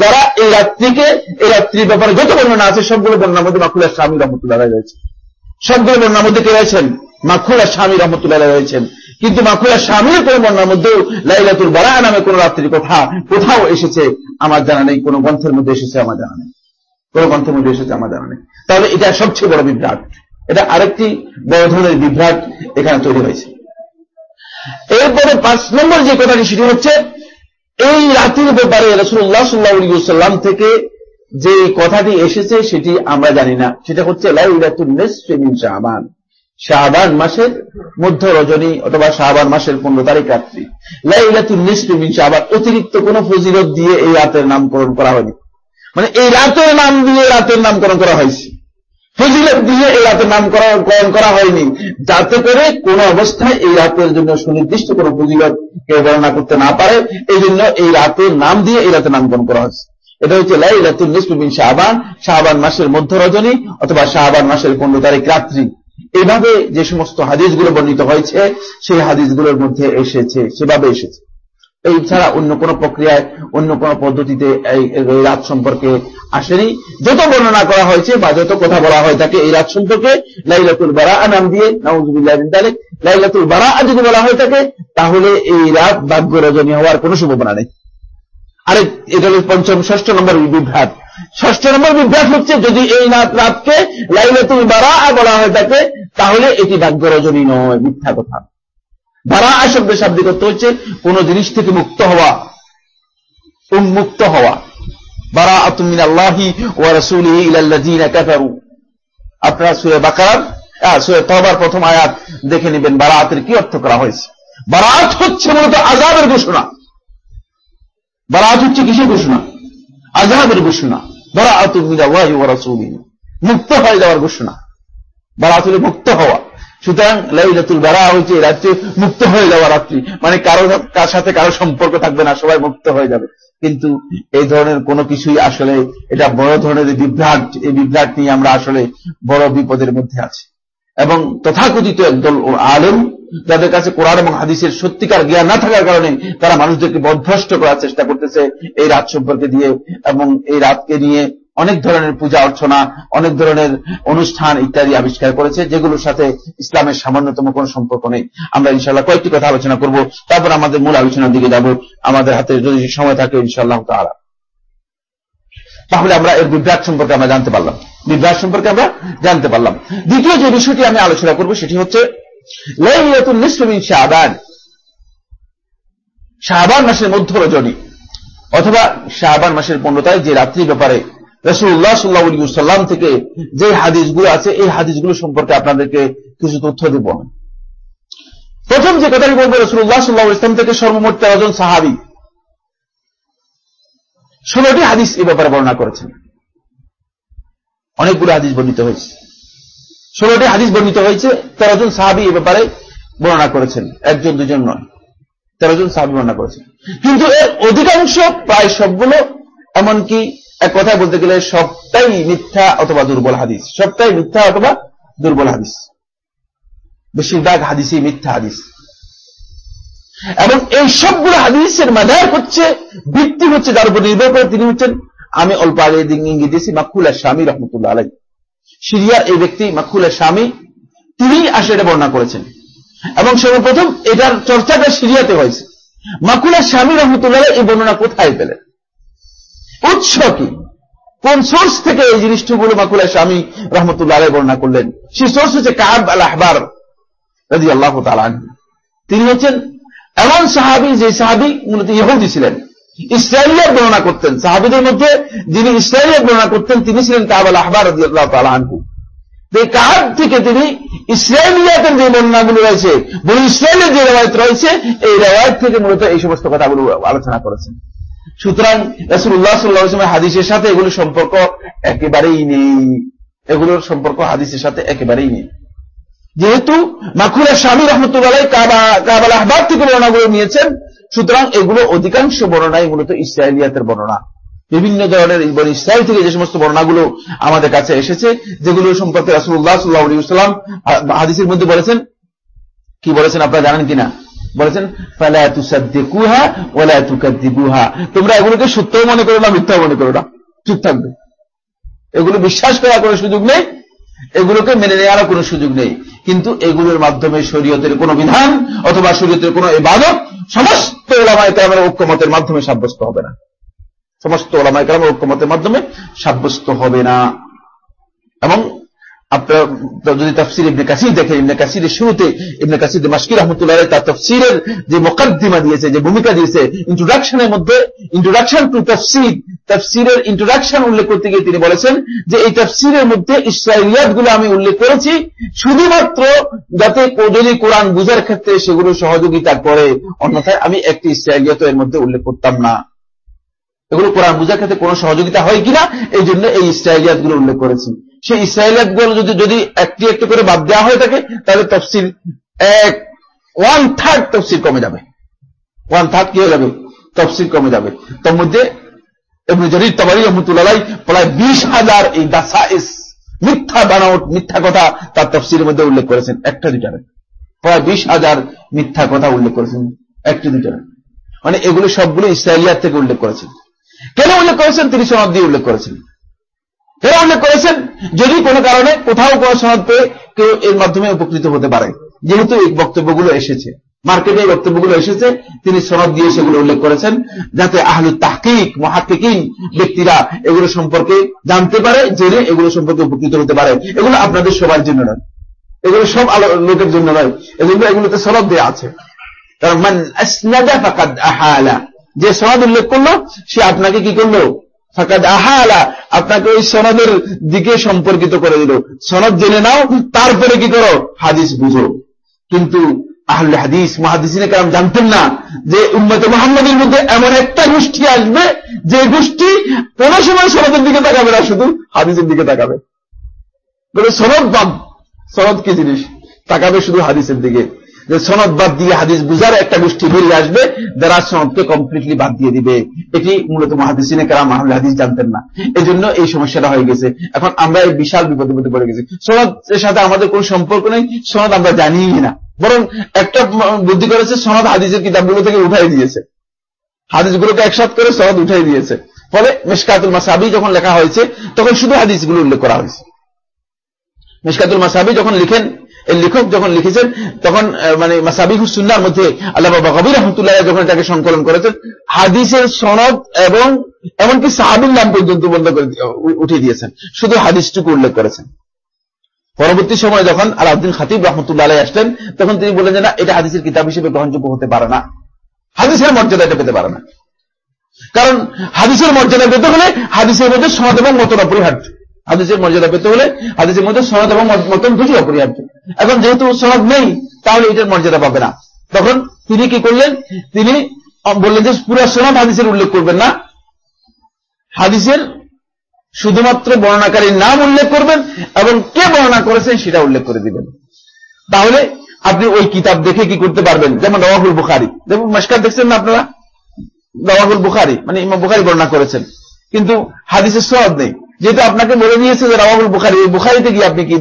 যারা এই রাত্রিকে, এই রাত্রির ব্যাপারে যত বর্ণনা আছে, সবগুলো বর্ণনার মধ্যে মাকুল স্বামী রহমতুল্লাহ আলাই রয়েছে। সবগুলো বর্ণনার মধ্যে কে রয়েছেন? মাকুলা স্বামী রহমতুল্লাহ আলাই রয়েছেন। কিন্তু মাকুলা স্বামীর কোন বর্ণার মধ্যেও লাইলাতুল বারা নামে কোন রাত্রির কথা কোথাও এসেছে, আমার জানা নেই, কোন গ্রন্থের মধ্যে এসেছে, আমার জানা নেই। কোন গ্রন্থের মধ্যে এসেছে, আমার জানা নেই। তাহলে এটা সবচেয়ে বড় বিভ্রাট। এটা আরেকটি বড় ধরনের বিভ্রাট এখানে তৈরি হয়েছে। এরপরে পাঁচ নম্বর যে কথাটি সেটি হচ্ছে, এই রাতের ব্যাপারে রসুল্লাহ সাল্লাহ সাল্লাম থেকে যে কথাটি এসেছে সেটি আমরা জানি না। সেটা হচ্ছে শাহবান শাহবান মাসের মধ্য রজনী অথবা শাহবান মাসের পনেরো তারিখ রাত্রি। লাইলাতুল নিসফিমিন শাহবান অতিরিক্ত কোন ফজিলত দিয়ে এই রাতের নামকরণ করা হয়নি। মানে এই রাতের নাম দিয়ে রাতের নামকরণ করা হয়েছে। ফজিলত দিয়ে এই রাতের নামকরণ করা হয়নি। যাতে করে কোন অবস্থায় এই রাতের জন্য সুনির্দিষ্ট কোন ফজিলত কেউ বর্ণনা করতে না পারে এই জন্য এই রাতের নাম দিয়ে এই রাতের নামকরণ করা হয়েছে। এটা হচ্ছে লাইলাতুল নিসফিমিন শাহবান শাহবান মাসের মধ্য রজনী অথবা শাহবান মাসের পনেরো তারিখ রাত্রি। এইভাবে যে সমস্ত হাদিসগুলো বর্ণিত হয়েছে, সেই হাদিসগুলোর মধ্যে এসেছে, সেভাবে এসেছে। এই ছাড়া অন্য কোন প্রক্রিয়ায়, অন্য কোন পদ্ধতিতে এই রাত সম্পর্কে আসেনি। যত বর্ণনা করা হয়েছে বা যত কথা বলা হয় তাকে এই রাত সম্পর্কে লাইলাতুল বারা নাম দিয়ে নওয়াজুবিল্লাহ লাইলাতুল বারা যদি বলা হয়ে থাকে তাহলে এই রাত ভাগ্য রজনী হওয়ার কোন সম্ভাবনা নেই। আরে এটা হল পঞ্চম, ষষ্ঠ নম্বর বিভ্রাট। ষষ্ঠ নম্বর বিভ্রাট হচ্ছে যদি এই রাত, রাতকে লাইলাতুল বারা বলা হয়ে থাকে তাহলে এটি ভাগ্য রজনী নয়, মিথ্যা কথা। বারা শব্দের শাব্দিক অর্থ হচ্ছে কোন জিনিস থেকে মুক্ত হওয়া, উন্মুক্ত হওয়া। বারা আতুমিন আল্লাহি ও রসুলি ইলাল্লাযীনা কাফারু। আপনারা সূরা বাকারার সূরা তওবার প্রথম আয়াত দেখে নেবেন বারাতের কি অর্থ করা হয়েছে। বারাত হচ্ছে মূলত আযাবের ঘোষণা। বারাত হচ্ছে কিসের ঘোষণা? আযাবের ঘোষণা। বারাআতু মিনাল্লাহি ওয়া রাসূলিহি। মুক্ত হয়ে যাওয়ার ঘোষণা। বারাত হলে মুক্ত হওয়া। সুতরাং লাইলাতুল বারা হয়েছে রাত্রি মুক্ত হয়ে যাওয়া রাত্রি। মানে কারও কার সাথে কারও সম্পর্ক থাকবে না, সবাই মুক্ত হয়ে যাবে। কিন্তু এই ধরনের কোনো কিছুই আসলে এটা বড় ধরনের বিভ্রাট, এই বিভ্রাট নিয়ে আমরা আসলে বড় বিপদের মধ্যে আছি। এবং তথাকথিত একদল আলেম যাদের কাছে কোরআন এবং হাদিসের সত্যিকার জ্ঞান না থাকার কারণে তারা মানুষদেরকে বদভ্রষ্ট করার চেষ্টা করতেছে এই রাত সম্পর্কে দিয়ে এবং এই রাতকে নিয়ে অনেক ধরনের পূজা অর্চনা, অনেক ধরনের অনুষ্ঠান ইত্যাদি আবিষ্কার করেছে, যেগুলোর সাথে ইসলামের সামান্যতম কোন সম্পর্ক নেই। আমরা ইনশাল্লাহ কয়েকটি কথা আলোচনা করব। তারপর আমাদের মূল আলোচনার দিকে যাব। আমাদের হাতে যদি সময় থাকে ইনশাল্লাহ তারা তাহলে আমরা এর বিভ্রাট সম্পর্কে আমরা জানতে পারলাম। বিভ্রাট সম্পর্কে আমরা জানতে পারলাম। দ্বিতীয় যে বিষয়টি আমি আলোচনা করব, সেটি হচ্ছে শাবান। শাবান মাসের মধ্য রজনী অথবা শাবান মাসের পনেরো তারিখ যে রাত্রি ব্যাপারে রসুল্লাহ সাল্লাহ সাল্লাম থেকে যে হাদিসগুলো আছে, এই হাদিসগুলো সম্পর্কে আপনাদেরকে কিছু তথ্য দেব প্রথম যে কথাটি বলব রসুল্লাহ সাল্লাহ ইসলাম থেকে সর্বমোট তেরো জন সাহাবি। ষোলোটি হাদিস এ ব্যাপারে বর্ণনা করেছেন। অনেকগুলো হাদিস বর্ণিত হয়েছে। ষোলোটি হাদিস বর্ণিত হয়েছে, তেরো জন সাহাবি এ ব্যাপারে বর্ণনা করেছেন। একজন, দুজন নয়। তেরো জন সাহাবি বর্ণনা করেছেন। কিন্তু এর অধিকাংশ, প্রায় সবগুলো এমনকি এক কথায় বলতে গেলে সবটাই মিথ্যা অথবা দুর্বল হাদিস। সবটাই মিথ্যা অথবা দুর্বল হাদিস। বেশিরভাগ হাদিসই মিথ্যা হাদিস। এবং এই সবগুলো হাদিসের মাদার হচ্ছে, ভিত্তি হচ্ছে যার উপর নির্ভর করে তিনি হচ্ছেন, আমি অল্প আগে ইঙ্গিত দিয়েছি মাকুল স্বামী রহমতুল্লাহ আলাই সিরিয়ার এই ব্যক্তি মাকুল স্বামী তিনি আসলে এটা বর্ণনা করেছেন। এবং সর্বপ্রথম এটার চর্চাটা সিরিয়াতে হয়েছে। মাকুলের স্বামী রহমতুল্লাহ এই বর্ণনা কোথায় পেলেন? উৎস কি? কোন সোর্স থেকে এই জিনিসটুকুলো মাকুলের স্বামী রহমতুল্লাহ বর্ণনা করলেন। সেই সোর্স হচ্ছে কাব আল আহবার রাজি আল্লাহ তিনি হচ্ছেন এমন সাহাবি, যে সাহাবি মূলত ইহুদি ছিলেন। ইসরায়েলিয়ার বর্ণনা করতেন। সাহাবিদের মধ্যে যিনি ইসরায়েলিয়ার বর্ণনা করতেন, তিনি ছিলেন কাব আল আহবার রাজি আল্লাহ তালানহু কাব থেকে তিনি ইসরায়েলিয়াতের যে বর্ণনাগুলো রয়েছে বড় ইসরায়েলের যে রেওয়ায়ত রয়েছে, এই রেওয়ায়ত থেকে মূলত এই সমস্ত কথাগুলো আলোচনা করেছেন। সুতরাং রাসুল্লাহ সাল্লাহামের হাদিসের সাথে এগুলোর সম্পর্ক একেবারেই নেই। এগুলোর সম্পর্ক হাদিসের সাথে একেবারেই নেই। যেহেতু মাকুরের স্বামী রহমতুল্লাহ কাবাল আহবাদ থেকে বর্ণনাগুলো নিয়েছেন, সুতরাং এগুলো অধিকাংশ বর্ণনাই মূলত ইসরায়েলিয়াতের বর্ণনা। বিভিন্ন ধরনের ইসরায়েল থেকে যে সমস্ত বর্ণাগুলো আমাদের কাছে এসেছে, যেগুলো সম্পর্কে রাসুল্লাহ সাল্লাহাম হাদিসের মধ্যে বলেছেন। কি বলেছেন আপনারা জানেন কিনা? বলেছেন, ফালা তুসাদ্দিকুহা তোমরা এগুলোকে সত্যও মনে করো না মিথ্যাও মনে করো না। চুপ থাকবে। এগুলো বিশ্বাস করার কোনো সুযোগ নেই, এগুলোকে মেনে নেওয়ারও কোনো সুযোগ নেই। কিন্তু এগুলোর মাধ্যমে শরীয়তের কোনো বিধান অথবা শরীয়তের কোনো ইবাদত সমস্ত ওলামায় কালামের ঐক্যমতের মাধ্যমে সাব্যস্ত হবে না। সমস্ত ওলামায় কালামের ঐক্যমতের মাধ্যমে সাব্যস্ত হবে না। এবং আপনার যদি তফসির ইবনে কাসির দেখেন, ইবনে কাসিরের শুরুতে ইবনে কাসির মাসকির রহমতুল্লাহ তার তফসিরের যে মোকাদ্দিমা দিয়েছে, যে ভূমিকা দিয়েছে ইন্ট্রোডাকশনের মধ্যে ইন্ট্রোডাকশন টু তফসির তফসিরের ইন্ট্রোডাকশন উল্লেখ করতে গিয়ে তিনি বলেছেন যে এই তফসিরের মধ্যে ইসরায়েলিয়াতগুলো আমি উল্লেখ করেছি শুধুমাত্র যাতে যদি কোরআন বুঝার ক্ষেত্রে সেগুলো সহযোগিতা করে। অন্যথায় আমি একটি ইসরায়েলিয়াত এর মধ্যে উল্লেখ করতাম না। এগুলো কোরআন বুঝার ক্ষেত্রে কোনো সহযোগিতা হয় কিনা? এই জন্য এই ইসরায়েলিয়াত উল্লেখ করেছি। সেই ইসরায়েলিয়াতগুলো যদি যদি একটি একটি করে বাদ দেওয়া হয়ে থাকে, তাহলে তফসিল এক ওয়ান থার্ড তফসিল কমে যাবে। ওয়ান থার্ড কি হয়ে যাবে? তফসিল কমে যাবে। তার মধ্যে প্রায় বিশ হাজার এই মিথ্যা মিথ্যা কথা তার তফসিলের মধ্যে উল্লেখ করেছেন। একটা প্রায় বিশ হাজার মিথ্যা কথা উল্লেখ করেছেন। একটি মানে এগুলো সবগুলো ইসরায়েলিয়াত থেকে উল্লেখ করেছেন। কেন উল্লেখ করেছেন? তিনি সনদ দিয়ে উল্লেখ করেছেন। কেন উল্লেখ করেছেন। যদি কোনো কারণে কোথাও কোনো সনদ পেয়ে কেউ এর মাধ্যমে উপকৃত হতে পারে। যেহেতু এই বক্তব্যগুলো এসেছে, মার্কেটে এই বক্তব্যগুলো এসেছে, তিনি সনদ দিয়ে সেগুলো উল্লেখ করেছেন, যাতে আহলু তাহকিক মহাকিকিন ব্যক্তিরা এগুলো সম্পর্কে জানতে পারে, জেনে এগুলো সম্পর্কে উপকৃত হতে পারে। এগুলো আপনাদের সবার জন্য নয়। এগুলো সব লোকের জন্য নয়। এজন্য এগুলোতে সনদ দেওয়া আছে। কারণ, মান যে সনদ উল্লেখ করল, সে আপনাকে কি করল? ফাকাদ আহালা, আপনাকে ওই সনদের দিকে সম্পর্কিত করে দিল। সনদ জেনে নাও, তারপরে কি করো? হাদিস বুঝো। কিন্তু আহলে হাদিস, মহাদিসিনে কারণ জানতেন না যে উম্মতে মোহাম্মদের মধ্যে এমন একটা গোষ্ঠী আসবে, যে গোষ্ঠী কোন সময় সনদের দিকে তাকাবে না, শুধু হাদিসের দিকে তাকাবে। সনদ বাদ সনদ কি জিনিস? তাকাবে শুধু হাদিসের দিকে। যে সনদ বাদ দিয়ে হাদিস বুঝার একটা গোষ্ঠী বেরিয়ে আসবে যারা সনদকে কমপ্লিটলি বাদ দিয়ে দিবে। এটি মূলত মহাদিসিনে কারা মাহুল হাদিস জানতেন না। এই জন্য এই সমস্যাটা হয়ে গেছে। এখন আমরা এই বিশাল বিপদে মধ্যে পড়ে গেছি। সনদের সাথে আমাদের কোনো সম্পর্ক নেই, সনদ আমরা জানিই না। বরং একটা বুদ্ধি করেছে, সনদ হাদিসের কিতাবগুলো থেকে উঠাই দিয়েছে। হাদিসগুলোকে একসাথ করে সনদ উঠাই দিয়েছে। ফলে মেশকাতুল মাসাবি যখন লেখা হয়েছে, তখন শুধু হাদিসগুলো উল্লেখ করা হয়েছে। মেশকাতুল মাসাবি যখন লিখেন, এই লেখক যখন লিখেছেন, তখন মানে মাসাবি হুসুন্নার মধ্যে আল্লাহ বাবা কবির রহমতুল্লাহ যখন এটাকে সংকলন করেছেন, হাদিসের সনদ এবং এমনকি সাহাবির নাম পর্যন্ত বন্ধ করে উঠিয়ে দিয়েছেন। শুধু হাদিসটুকু উল্লেখ করেছেন। পরবর্তী সময় যখন আলাউদ্দিন খাতিব রহমতুল্লাহ আলাই আসলেন, তখন তিনি বললেন যে, না, এটা হাদিসের কিতাব হিসেবে গ্রহণযোগ্য হতে পারে না। হাদিসের মর্যাদা এটা পেতে পারে না। কারণ হাদিসের মর্যাদা পেতে হলে হাদিসের মধ্যে সনদ এবং মতন অপরিহার্য হাদিসের মর্যাদা পেতে হলে হাদিসের মধ্যে সনদ এবং মতন দুটি অপরিহার্য এখন যেহেতু সনদ নেই, তাহলে এটার মর্যাদা পাবে না। তখন তিনি কি করলেন? তিনি বললেন যে পুরো সনদ হাদিসের উল্লেখ করবেন না। হাদিসের শুধুমাত্র বর্ণাকারীর নাম উল্লেখ করবেন এবং কে বর্ণনা করেছেন সেটা উল্লেখ করে দিবেন। তাহলে আপনি ওই কিতাব দেখে কি করতে পারবেন? যেমন নওয়াহুল বুখারি। যেমন মাসকার দেখছেন না আপনারা? নওয়াহুল বুখারি মানে ইমাম বুখারি বর্ণনা করেছেন। কিন্তু হাদিসের সনদ নেই। যেহেতু আপনাকে বলে দিয়েছে যে রাওয়াহুল বুখারি, এই বুখারিতে গিয়ে আপনি কি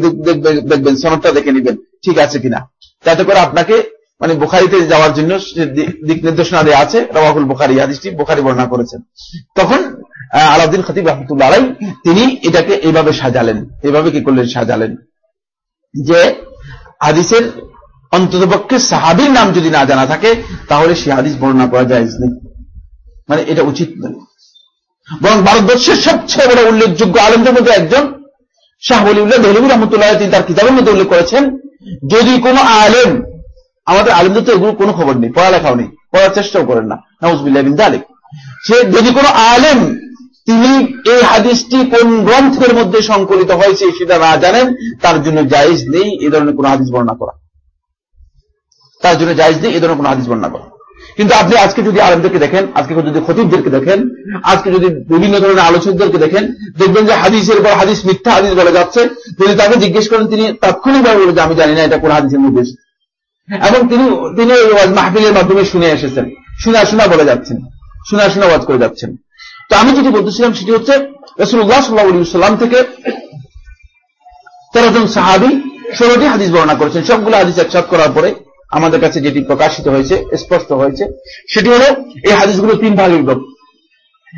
দেখবেন, সনদটা দেখে নেবেন, ঠিক আছে কিনা? যাতে করে আপনাকে মানে বুখারিতে যাওয়ার জন্য দিক নির্দেশনা দেওয়া আছে, রাওয়াহুল বুখারি হাদিসটি বুখারি বর্ণনা করেছেন। তখন আলাউদ্দিন খতিব রহমতুল্লাহ তিনি এটাকে এইভাবে সাজালেন। এইভাবে কি করলেন? সাজালেন যে, হাদিসের অন্ততপক্ষে সাহাবির নাম যদি না জানা থাকে, তাহলে সে হাদিস বর্ণনা করা যায় মানে এটা উচিত নয়। বরং ভারতবর্ষের সবচেয়ে বড় উল্লেখযোগ্য আলমদের মধ্যে একজন শাহ বলিউল্লাহ রহমতুল্লাহ তিনি তার কিতাবের মধ্যে উল্লেখ করেছেন, যদি কোনো আলেম আমাদের আলেমদের তো এগুলো কোনো খবর নেই, পড়ালেখাও নেই, পড়ার চেষ্টাও করেন না, নাউজবিল্লাহ বিন জালিক সে যদি কোনো আলেম তিনি এই হাদিসটি কোন গ্রন্থের মধ্যে সংকলিত হয়েছে সেটা না জানেন, তার জন্য জায়জ নেই, এ ধরনের কোন হাদিস বর্ণনা করা। তার জন্য জায়জ নেই, এ ধরনের কোন হাদিস বর্ণনা করা। কিন্তু আপনি আজকে যদি আলেমদেরকে দেখেন, আজকে যদি খতিবদেরকে দেখেন, আজকে যদি বিভিন্ন ধরনের আলোচকদেরকে দেখেন, দেখবেন যে হাদিসের পর হাদিস মিথ্যা হাদিস বলে যাচ্ছে। যদি তাকে জিজ্ঞেস করেন, তিনি তাৎক্ষণিকভাবে বলে যে আমি জানি না এটা কোন হাদিসের মধ্যে এবং তিনি তিনি মাহফিলের মাধ্যমে শুনে এসেছেন। শোনা শোনা বলে যাচ্ছেন। শোনা শোনা ওয়াজ করে যাচ্ছেন। তো আমি যেটি বলতেছিলাম, সেটি হচ্ছে রসুল্লাহ সাল্লাহ সাল্লাম থেকে তেরো জন সাহাবি ষোলোটি হাদিস বর্ণনা করেছেন। সবগুলো হাদিস একসাথ করার পরে আমাদের কাছে যেটি প্রকাশিত হয়েছে, স্পষ্ট হয়েছে, সেটি হল এই হাদিসগুলো তিন ভাগে বিভক্ত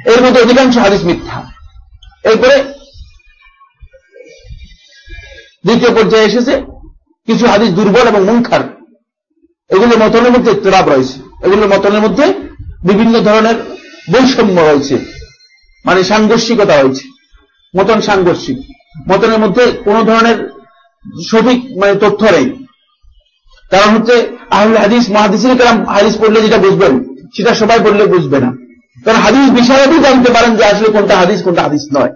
এর মধ্যে অধিকাংশ হাদিস মিথ্যা। এরপরে দ্বিতীয় পর্যায়ে এসেছে, কিছু হাদিস দুর্বল এবং মুনখার এগুলোর মতনের মধ্যে ইত্তরাব রয়েছে। এগুলোর মতনের মধ্যে বিভিন্ন ধরনের বৈষম্য রয়েছে। মানে সাংঘর্ষিকতা রয়েছে। মতন সাংঘর্ষিক। মতনের মধ্যে কোন ধরনের সঠিক মানে তথ্য নেই। কারণ হচ্ছে আহলে হাদিস, মহাদিসের কালাম হাদিস পড়লে যেটা বুঝবেন, সেটা সবাই বললে বুঝবে না। কারণ হাদিস বিষয়টি জানতে পারেন যে আসলে কোনটা হাদিস কোনটা হাদিস নয়।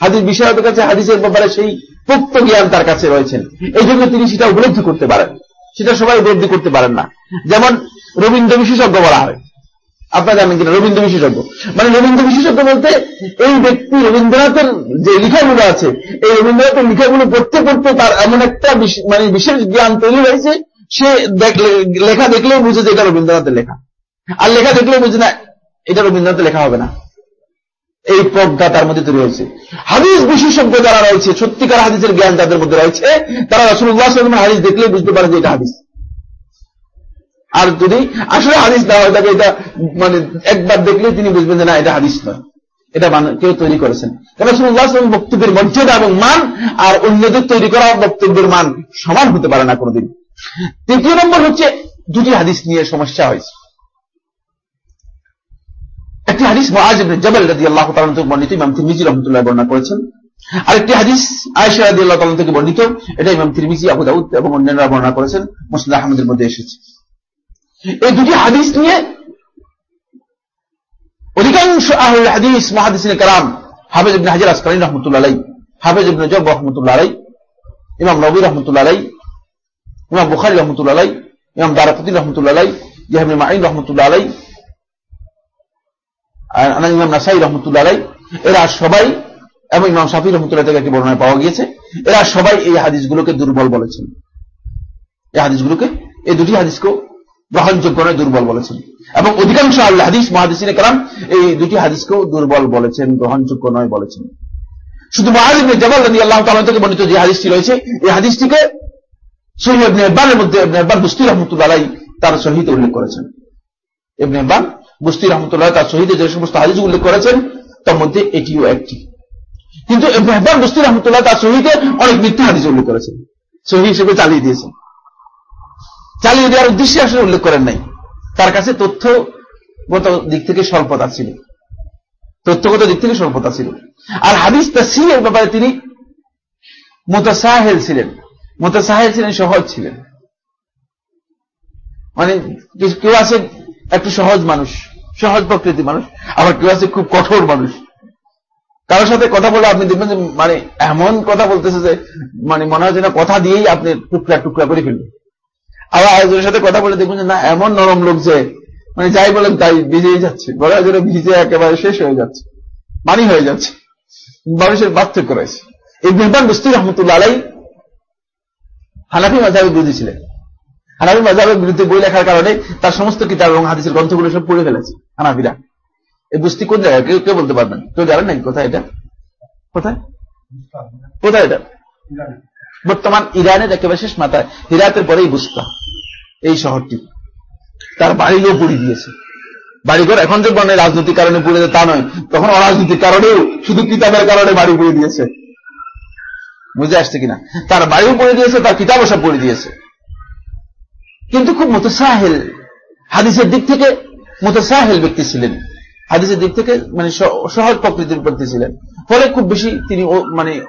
হাদিস বিষয়কের কাছে, হাদিসের ব্যাপারে সেই পোক্ত জ্ঞান তার কাছে রয়েছেন। এই জন্য তিনি সেটা উপলব্ধি করতে পারেন। সেটা সবাই উপলব্ধি করতে পারেন না। যেমন রবীন্দ্র বিশেষজ্ঞ বলা হয়। আপনারা জানেন কিনা? রবীন্দ্র বিশেষজ্ঞ। মানে রবীন্দ্র বিশেষজ্ঞ বলতে এই ব্যক্তি রবীন্দ্রনাথের যে লেখাগুলো আছে, এই রবীন্দ্রনাথের লেখাগুলো পড়তে পড়তে তার এমন একটা মানে বিশেষ জ্ঞান তৈরি হয়েছে সে লেখা দেখলেও বুঝে যে এটা রবীন্দ্রনাথের লেখা। আর লেখা দেখলেও বুঝে না, এটা রবীন্দ্রনাথের লেখা হবে না। এই প্রজ্ঞা তার মধ্যে তৈরি হয়েছে। হাদিস বিশেষজ্ঞ যারা রয়েছে, সত্যিকার হাদিসের জ্ঞান তাদের মধ্যে রয়েছে। তারা রসুল্লাহ হাদিস দেখলে বুঝতে পারে যে এটা হাদিস। আর যদি আসলে হাদিস দেওয়া হয় তাকে এটা মানে একবার দেখলে তিনি বুঝবেন যে না, এটা হাদিস নয়। এটা কেউ তৈরি করেছেন। রসুল্লাহ বক্তব্যের মর্যাদা এবং মান, আর অন্যদের তৈরি করা বক্তব্যের মান সমান হতে পারে না কোনোদিন। তৃতীয় নম্বর হচ্ছে দুটি হাদিস নিয়ে সমস্যা হয়েছে। একটি হাদিস মহাজ জবাল রাদি আল্লাহ তালন থেকে বর্ণিত, ইমাম তিরমিজি রহমতুল্লাহ বর্ণনা করেছেন। আরেকটি হাদিস আয়সা রাদি আল্লাহ তালন থেকে বর্ণিত, এটা ইমাম তিরমিজি, আবু দাউদ এবং অন্যান্যরা বর্ণনা করেছেন মুসলিম আহমদের মধ্যে এসেছে। এই দুটি হাদিস নিয়ে অধিকাংশ আহুল হাদিস মহাদিসিন কালাম হাফেজ ইবনে হাজার আসকালী রহমতুল্লাহ আলাই হাফেজ ইবনে জব রহমতুল্লাহ আলাই ইমাম নবী রহমতুল্লাহ আলাই ইমাম বুখারি রহমতুল্লাহ আলাই ইমাম দারাফুদ্দিন রহমতুল্লাহ আলাই ইয়াহমিন মাইন রহমতুল্লাহ আলাই ইমাম নাসাই রহমতুল্লাহ আলাই এরা সবাই, এবং ইমাম শাফি রহমতুল্লাহ থেকে একটি বর্ণনায় পাওয়া গিয়েছে, এরা সবাই এই হাদিসগুলোকে দুর্বল বলেছেন। এই হাদিসগুলোকে, এই দুটি হাদিসকেও গ্রহণযোগ্য নয়, দুর্বল বলেছেন। এবং অধিকাংশ আল্লাহ হাদিস, মহাদিসিনে কালাম এই দুটি হাদিসকেও দুর্বল বলেছেন, গ্রহণযোগ্য নয় বলেছেন। শুধু মহাজিবনে জবাল আল্লাহ তালা থেকে বর্ণিত যে হাদিসটি রয়েছে, এই হাদিসটিকে সহি মধ্যে ইবনে ইব্বান বুস্তি রহমতুল্লাহ তার সহিত উল্লেখ করেছেন। ইবনে ইব্বান বুস্তি রহমতুল্লাহ তার সহিতে যে সমস্ত হাদিস উল্লেখ করেছেন, তার মধ্যে এটিও একটি। কিন্তু ইবনে ইব্বান বুস্তি রহমতুল্লাহ তার সহিতে অনেক মিথ্যা হাদিস উল্লেখ করেছেন, সহি হিসেবে চালিয়ে দিয়েছেন। চালিয়ে দেওয়ার উদ্দেশ্যে আসলে উল্লেখ করেন নাই। তার কাছে তথ্যগত দিক থেকে স্বল্পতা ছিল। তথ্যগত দিক থেকে স্বল্পতা ছিল। আর হাদিস তাসিরের ব্যাপারে তিনি মোতাসাহেল ছিলেন। মোতাসাহেল ছিলেন, সহজ ছিলেন। মানে কেউ আছে একটু সহজ মানুষ, সহজ প্রকৃতি মানুষ, আবার কেউ আছে খুব কঠোর মানুষ। কারোর সাথে কথা বলে আপনি দেখবেন যে মানে এমন কথা বলতেছে যে মানে মনে হয় যে না কথা দিয়েই আপনি টুকরা টুকরা করে ফেলবেন আবার আরেকজনের সাথে কথা বলে দেখবেন যে, না, এমন নরম লোক যে মানে যাই বলেন তাই ভিজেই যাচ্ছে। বলা যেন ভিজে একেবারে শেষ হয়ে যাচ্ছে, মানি হয়ে যাচ্ছে। মানুষের পার্থক্য রয়েছে। এই মেহমান বস্তি রহমতুল্লা আলাই হানাফি মাজাবের বিরোধী ছিলেন। হানাফি মাজাবের বিরুদ্ধে বই লেখার কারণে তার সমস্ত কিতাব এবং হাদিসের গ্রন্থগুলো সব পড়ে ফেলেছে, হানাফিরা। এই বস্তি কোন জায়গায় কেউ কেউ বলতে পারবেন কেউ জানেন নাকি? কোথায় এটা? কোথায়? কোথায় এটা? বর্তমান ইরানের একেবারে শেষ মাথায়, হিরাতের পরেই বুস্তা, এই শহরটি। তার বাড়িও পুড়ি দিয়েছে বাড়িঘর এখন যে বর্ণে রাজনৈতিক কারণে পুড়ে তা নয়, তখন অরাজনৈতিক কারণেও শুধু কিতাবের কারণে বাড়ি পুড়ে দিয়েছে। বুঝে আসছে কিনা? তার বাড়িও পড়ে দিয়েছে, তার কিতাবও সব পড়ে দিয়েছে। কিন্তু খুব মোতসাহেল হাদিসের দিক থেকে মোতসাহেল ব্যক্তি ছিলেন। হাদিসের দিক থেকে মানে সহজ প্রকৃতির ব্যক্তি ছিলেন। ফলে খুব বেশি তিনি মানে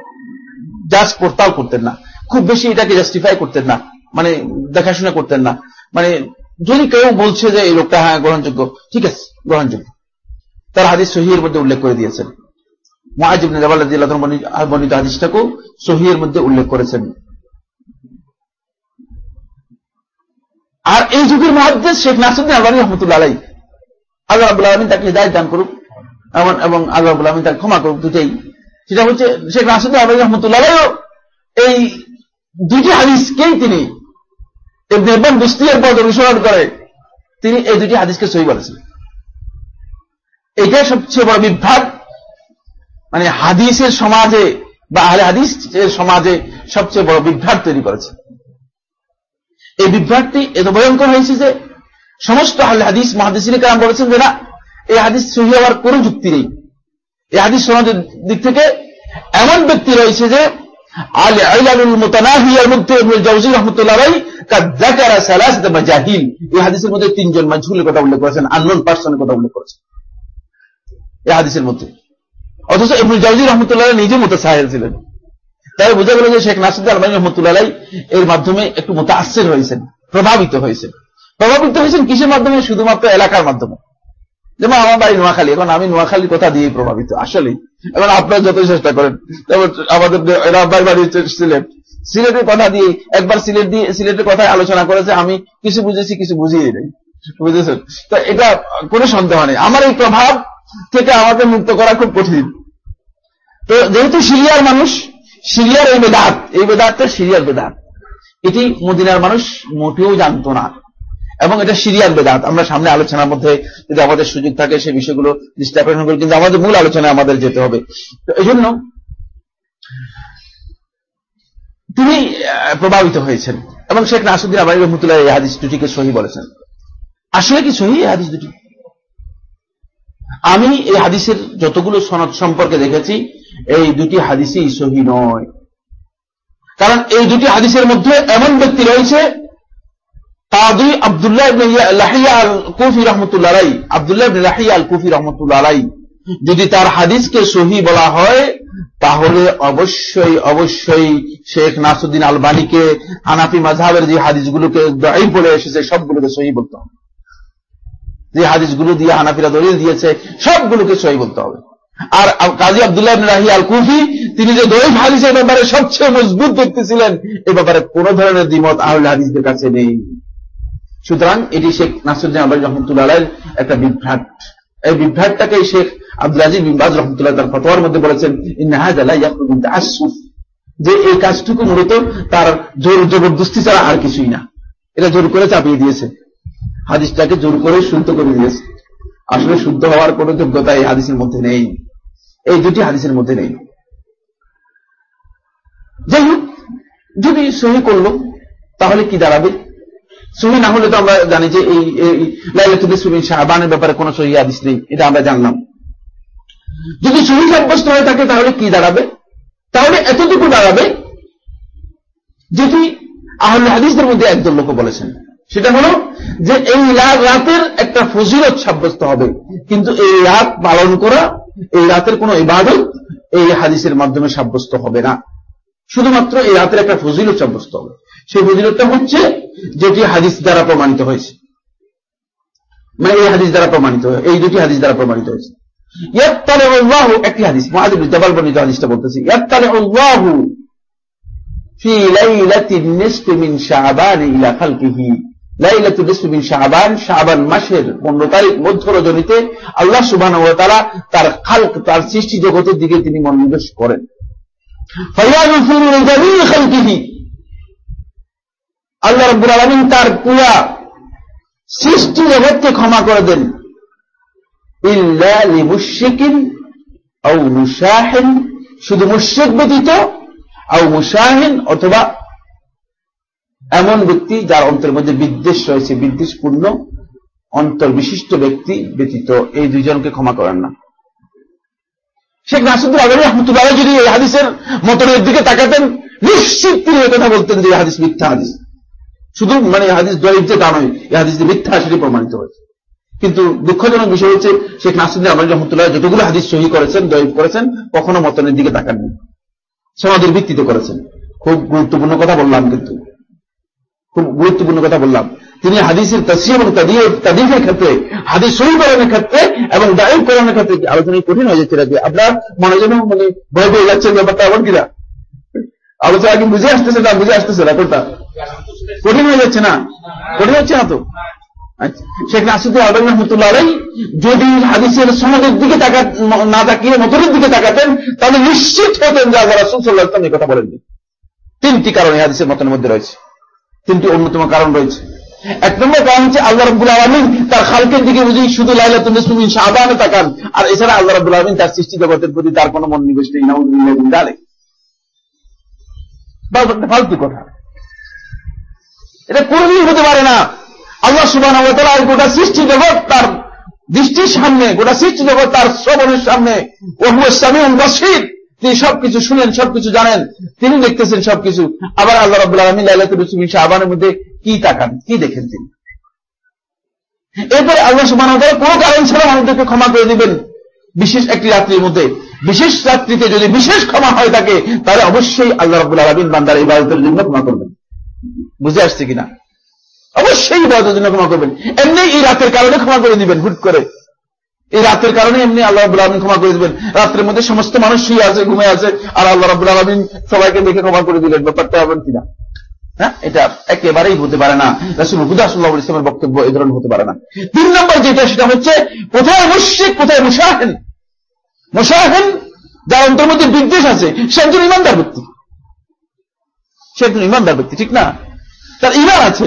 জাজ করতাও করতেন না। খুব বেশি এটাকে জাস্টিফাই করতেন না। মানে দেখাশোনা করতেন না। মানে যদি কেউ বলছে যে এই লোকটা হ্যাঁ গ্রহণযোগ্য, ঠিক আছে, গ্রহণযোগ্য। তার হাদিস সহির মধ্যে উল্লেখ করে দিয়েছেন। বর্ণিত হাদিসটাকেও সহির মধ্যে উল্লেখ করেছেন। আর এই যুগের মহাদ্দেশ শেখ নাসুদ্দিন আলবানী রহমতুল্লাহ আলাই আল্লাহ আবুল আলমিন তাকে হৃদায়ত দান করুক এমন এবং আল্লাহ আবুল আলমিন তাকে ক্ষমা করুক দুটাই সেটা হচ্ছে শেখ নাসুদ্দিন আলবানী রহমতুল্লাহ এই দুটি হাদিসকেই তিনি এবং বুস্তিয়ের পদ অনুসরণ করে, তিনি এই দুটি হাদিসকে সই বলেছেন। এটা সবচেয়ে বড় বিভ্রাট। মানে হাদিসের সমাজে বা আহলে হাদিস সমাজে সবচেয়ে বড় বিভ্রাট তৈরি করেছে। এই বিভ্রাটটি এত ভয়ঙ্কর হয়েছে যে সমস্ত আহলে হাদিস, মহাদিসিন কালাম বলেছেন যে না, এই হাদিস সহি হওয়ার কোনো যুক্তি নেই। এই হাদিস সনদের দিক থেকে এমন ব্যক্তি রয়েছে যে তিনজন মাজহুলের কথা উল্লেখ করেছেন, আননোন পার্সনের কথা উল্লেখ করেছেন। এই হাদিসের মধ্যে অথচ ইবনুল জাওজি রহমতুল্লাহ নিজে মুতাসাহিল ছিলেন। তাই বোঝা গেল যে শেখ নাসিদ আলমাই রহমতুল্লাহ এর মাধ্যমে একটু মুতাসির হয়েছেন, প্রভাবিত হয়েছেন। প্রভাবিত হয়েছেন কিসের মাধ্যমে? শুধুমাত্র এলাকার মাধ্যমে। যেমন আমার বাড়ি নোয়াখালী, এখন আমি নোয়াখালীর কথা দিয়ে প্রভাবিত, আসলেই। এখন আপনারা যতই চেষ্টা করেন আমাদের রাব্বার বাড়ি সিলেট, সিলেটের কথা দিয়ে একবার সিলেট দিয়ে, সিলেটের কথায় আলোচনা করেছে, আমি কিছু বুঝেছি, কিছু বুঝিয়ে নেই বুঝেছেন? তো এটা কোনো সন্দেহ নেই। আমার এই প্রভাব থেকে আমাকে মুক্ত করা খুব কঠিন। তো যেহেতু সিরিয়ার মানুষ, সিরিয়ার এই বেদাত, এই বেদাতটা সিরিয়ার বেদাত। এটি মদিনার মানুষ মোটেও জানতো না। এবং এটা সিরিয়ার বেদাত। আমরা সামনে আলোচনার মধ্যে যদি আমাদের সুযোগ থাকে সেই বিষয়গুলো দৃষ্টাকর্ষণ করি কিন্তু আমাদের মূল আলোচনায় আমাদের যেতে হবে। তো এই জন্য তিনি প্রভাবিত হয়েছেন। এবং শেখ নাসুদ্দিন আবাই রহমতুল্লাহ এই হাদিস দুটিকে সহি বলেছেন। আসলে কি সহি হাদিস দুটি? আমি এই হাদিসের যতগুলো সনদ সম্পর্কে দেখেছি, এই দুটি হাদিসই সহি নয়। কারণ এই দুটি হাদিসের মধ্যে এমন ব্যক্তি রয়েছে তাদি আবদুল্লাহ আল কুফি রহমতুল্লাহ আলাই আবদুল্লাহ আল কুফি রহমতুল্লাহ আলাই যদি তার হাদিসকে সহি বলা হয়, তাহলে অবশ্যই অবশ্যই শেখ নাসুদ্দিন আলবানিকে হানাফি মাঝহাবের যে হাদিসগুলোকে বলে এসেছে, সবগুলোকে সহি বলতে হবে। যে হাদিসগুলো দিয়ে হানাফিরা দলিল দিয়েছে, সবগুলোকে সহি বলতে হবে। আর কাজী আবদুল্লাহ রাহি আল কুফি তিনি যে দৈব হাদিসের ব্যাপারে সবচেয়ে মজবুত ব্যক্তি ছিলেন এ ব্যাপারে কোন ধরনের দ্বিমত আহলে হাদিসদের কাছে নেই। সুতরাং এটি শেখ নাসুদ্দিন আবাই রহমতুল্লাহ একটা বিভ্রাট। এই বিভ্রাটটাকে শেখ আব্দুল আজিজ বিনবাজ রহমতুল্লাহ তার ফতোয়ার মধ্যে বলেছেন আসুফ যে এই কাজটুকু মূলত তার জোর জবরদস্তি ছাড়া আর কিছুই না। এটা জোর করে চাপিয়ে দিয়েছে। হাদিসটাকে জোর করে শুদ্ধ করে দিয়েছে আসলে শুদ্ধ হওয়ার কোন যোগ্যতা এই হাদিসের মধ্যে নেই। এই দুটি হাদিসের মধ্যে নেই। যাই হোক, যদি সহি করল, তাহলে কি দাঁড়াবে? সহি না হলে তো আমরা জানি যে এই লাইলাতুল ইসমিন শাহবানের ব্যাপারে কোনো সহি হাদিস নেই, এটা আমরা জানলাম। যদি সহি সাব্যস্ত হয়ে থাকে, তাহলে কি দাঁড়াবে? তাহলে এতটুকু দাঁড়াবে, যেটি আহলে হাদিসদের মধ্যে একজন লোক বলেছেন। সেটা হলো যে এই রাতের একটা ফজিলত সাব্যস্ত হবে। কিন্তু এই রাত পালন করা, এই রাতের কোন ইবাদত এই হাদিসের মাধ্যমে সাব্যস্ত হবে না। শুধুমাত্র এই রাতের একটা ফজিলত সাব্যস্ত হবে। সেই ফজিলতটা হচ্ছে যেটি হাদিস দ্বারা প্রমাণিত হয়েছে। মানে এই হাদিস দ্বারা প্রমাণিত হয়েছে। এই দুটি হাদিস দ্বারা প্রমাণিত হয়েছে। একটি হাদিস হাদিসটা বলতেছি। ইয়াত্তালে লাইলাতুল নিসফি মিন শাবান শাবান মাসের 15 তারিখ মধ্য রজনীতে আল্লাহ ওয়া তাআলা তার খালক, তার সৃষ্টি জগতের দিকে তিনি মনোনিবেশ করেন। আল্লাহ রাব্বুল আলামিন তার পুরা সৃষ্টি জগৎকে ক্ষমা করে দেন। শুধু মুশরিক ব্যতীত আও মুশাহিন অথবা এমন ব্যক্তি যার অন্তরের মধ্যে বিদ্বেষ রয়েছে, বিদ্বেষপূর্ণ অন্তর বিশিষ্ট ব্যক্তি ব্যতীত এই দুইজনকে ক্ষমা করেন না। শেখ নাসুদ্দিন আলী রহমতুল্লাহ যদি এই হাদিসের মতনের দিকে তাকাতেন, নিশ্চিত তিনি কথা বলতেন যে হাদিস মিথ্যা হাদিস। শুধু মানে হাদিস দরিদ্র যে তা নয়, এই হাদিস যে মিথ্যা সেটি প্রমাণিত হয়েছে। কিন্তু দুঃখজনক বিষয় হচ্ছে, শেখ নাসুদ্দিন আলী রহমতুল্লাহ যতগুলো হাদিস সহি করেছেন দরিব করেছেন, কখনো মতনের দিকে তাকাননি। সমাজের ভিত্তিতে করেছেন। খুব গুরুত্বপূর্ণ কথা বললাম কিন্তু। খুব গুরুত্বপূর্ণ কথা বললাম। তিনি হাদিসের তসিম এবং তাদিফের ক্ষেত্রে, হাদিস করানোর ক্ষেত্রে এবং দায়ক করানোর ক্ষেত্রে আলোচনা কঠিন হয়ে যাচ্ছে নাকি? আপনার মনে যেন মানে ভয় পেয়ে যাচ্ছেন ব্যাপারটা, এমন কিনা? আলোচনা কি বুঝে আসতেছে না বুঝে আসতেছে না কোনটা? কঠিন হয়ে যাচ্ছে না? কঠিন হচ্ছে না তো? শেখ নাসিদুল আলম রহমতুল্লাহ আলাই যদি হাদিসের সমাজের দিকে না তাকিয়ে মতনের দিকে তাকাতেন, তাহলে নিশ্চিত হতেন যে আল্লাহ রাসুল সাল্লাহ ইসলাম এই কথা বলেননি। তিনটি কারণে হাদিসের মতনের মধ্যে রয়েছে। তিনটি অন্যতম কারণ রয়েছে। এক নম্বর কারণ হচ্ছে আল্লাহ রব্বুল আলমিন তার খালকের দিকে বুঝি শুধু লাইলাতুল ইসলামিন শাহবানে তাকান। আর এছাড়া আল্লাহ রব্বুল আলমিন তার সৃষ্টি জগতের প্রতি তার কোনো মন নিবেশ নেই নাউদ্দিন ফালতু কথা। এটা কোনদিন হতে পারে না। আল্লাহ সুবাহ গোটা সৃষ্টি জগৎ তার দৃষ্টির সামনে, গোটা সৃষ্টি জগৎ তার শ্রবণের সামনে। ওহুয়ামী বসির। তিনি সবকিছু শুনেন, সবকিছু জানেন, তিনি দেখতেছেন সবকিছু। আবার আল্লাহ রবুল্লাহ আলমী লাইলাতুল শাহবানের মধ্যে কি তাকান, কি দেখেন তিনি? এরপরে আল্লাহ সুবাহ কোনো কারণ ছাড়া মানুষদেরকে ক্ষমা করে দিবেন। বিশেষ একটি রাত্রির মধ্যে। বিশেষ রাত্রিতে যদি বিশেষ ক্ষমা হয়ে থাকে, তাহলে অবশ্যই আল্লাহ রবুল্লাহ আলমিন বান্দার ইবাদতের জন্য ক্ষমা করবেন। বুঝে আসছে কিনা? অবশ্যই ইবাদতের জন্য ক্ষমা করবেন। এমনি এই রাতের কারণে ক্ষমা করে দিবেন, হুট করে। এই রাতের কারণে এমনি আল্লাহ রবুল্লাহ আলমিন ক্ষমা করে দিবেন। রাত্রের মধ্যে সমস্ত মানুষ শুয়ে আছে ঘুমে আছে, আর আল্লাহ রবুল্লাহ আলমিন সবাইকে দেখে ক্ষমা করে দিলেন ব্যাপারটা হবেন কিনা? হ্যাঁ? এটা একেবারেই হতে পারে না। রাসুল হুদাসুল্লাহ ইসলামের বক্তব্য এই ধরনের হতে পারে না। তিন নম্বর যেটা, সেটা হচ্ছে, কোথায় মুশিক কোথায় মুশাহেন মুশাহেন যার অন্তর মধ্যে বিদ্বেষ আছে, সে একজন ইমানদার ব্যক্তি। সে একজন ইমানদার ব্যক্তি, ঠিক না? তার ইমান আছে।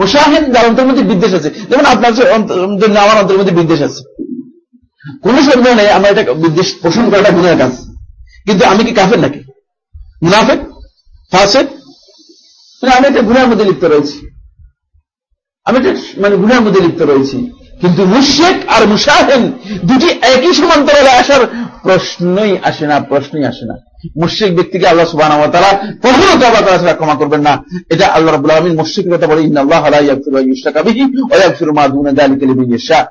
মুশাহেন যার অন্তর মধ্যে বিদ্বেষ আছে। যেমন আপনার জন্য আমার অন্তর মধ্যে বিদ্বেষ আছে। কোন সন্দেহ নেই, আমার এটা বিদ্বেষ পোষণ করাটা গুণের কাজ। কিন্তু আমি কি কাফের নাকি? মুনাফেক? ফাসেক? আমি একটা গুণের মধ্যে লিপ্ত রয়েছি। আমি একটা মানে গুণের মধ্যে লিপ্ত রয়েছি। কিন্তু মুশেক আর মুশাহেন দুটি একই সমান্তরালে আসার প্রশ্নই আসে না, প্রশ্নই আসে না। মুশ্রিক ব্যক্তিকে আল্লাহ সুবাহ তারা কখনো তবা করা ছাড়া ক্ষমা করবেন না। এটা আল্লাহ রবুল আলমিন মুশ্রিক কথা বলে ইন্নআল্লাহ আলাইফির মা দুনে দালিকে বিশা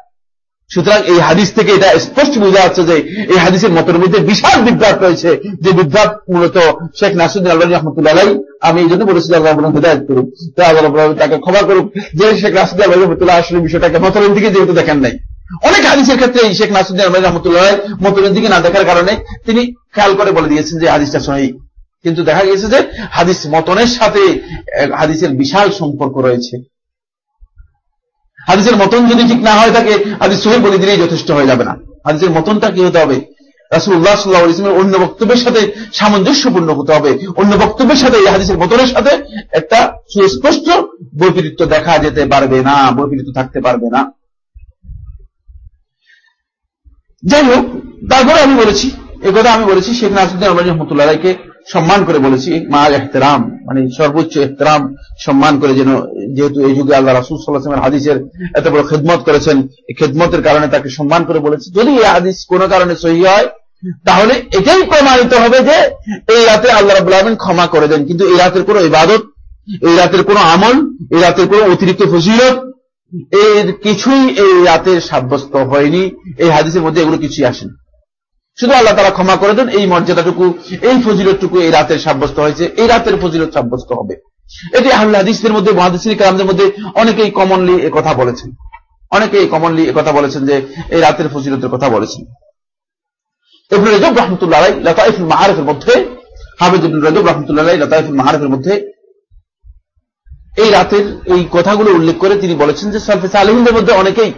সুতরাং এই হাদিস থেকে এটা স্পষ্ট বোঝা যাচ্ছে যে এই হাদিসের মতের মধ্যে বিশাল বিভ্রাট রয়েছে। যে বিভ্রাট মূলত শেখ নাসুদ্দিন আল্লাহ রহমতুল্লাহ আমি এই জন্য বলেছিলাম আল্লাহ হেদায়ত করুক। তাকে ক্ষমা করুক। যে শেখ নাসুদ্দিন আল্লাহ রহমতুল্লাহ আসলে বিষয়টাকে মতলের দিকে যেহেতু দেখেন নাই। অনেক হাদিসের ক্ষেত্রে এই শেখ নাসুদ্দিন আল্লাহ রহমতুল্লাহ মতলের দিকে না দেখার কারণে তিনি খেয়াল করে বলে দিয়েছেন যে হাদিসটা সহি। কিন্তু দেখা গেছে যে হাদিস মতনের সাথে হাদিসের বিশাল সম্পর্ক রয়েছে। হাদিসের মতন যদি ঠিক না হয় থাকে হাদিস সহি বলে দিলেই যথেষ্ট হয়ে যাবে না। হাদিসের মতনটা কি হতে হবে? রাসুল্লাহ সাল্লাহ ইসলামের অন্য বক্তব্যের সাথে সামঞ্জস্যপূর্ণ হতে হবে। অন্য বক্তব্যের সাথে এই হাদিসের মতনের সাথে একটা সুস্পষ্ট বৈপরীত্য দেখা যেতে পারবে না, বৈপরীত্য থাকতে পারবে না। যাই হোক, তারপরে আমি বলেছি, এ কথা আমি বলেছি, শেখ নাসুদ্দিন আলম রহমতুল্লাহকে সম্মান করে বলেছি, মা এহতেরাম মানে সর্বোচ্চ এহতেরাম সম্মান করে যেন, যেহেতু এই যুগে আল্লাহ রাসুল সাল্লাহামের হাদিসের এত বড় খেদমত করেছেন, এই খেদমতের কারণে তাকে সম্মান করে বলেছি। যদি এই হাদিস কোনো কারণে সহি হয়, তাহলে এটাই প্রমাণিত হবে যে এই রাতে আল্লাহ রাবুল আলমিন ক্ষমা করে দেন। কিন্তু এই রাতের কোনো ইবাদত, এই রাতের কোনো আমল, এই রাতের কোনো অতিরিক্ত ফজিলত, এর কিছুই এই রাতের সাব্যস্ত হয়নি। এই হাদিসের মধ্যে এগুলো কিছুই আসেনি। শুধু আল্লাহ তারা ক্ষমা করে দেন, এই মর্যাদাটুকু, এই ফজিলতটুকু এই রাতের সাব্যস্ত হয়েছে, এই রাতের ফজিলত সাব্যস্ত হবে। এটি হাদিসদের মধ্যে, মহাদিসির কালামদের মধ্যে অনেকেই কমনলি কথা বলেছেন। অনেকেই কমনলি কথা বলেছেন যে, এই রাতের ফজিলতের কথা বলেছেন। রজব রহমতুল্লাহ লতাইফুল মাহারফের মধ্যে রজব রহমতুল্লাহ লতাইফুল মাহারফের মধ্যে, এই রাতের এই কথাগুলো উল্লেখ করে তিনি বলেছেন যে সালফে সালেহিনদের মধ্যে অনেকেই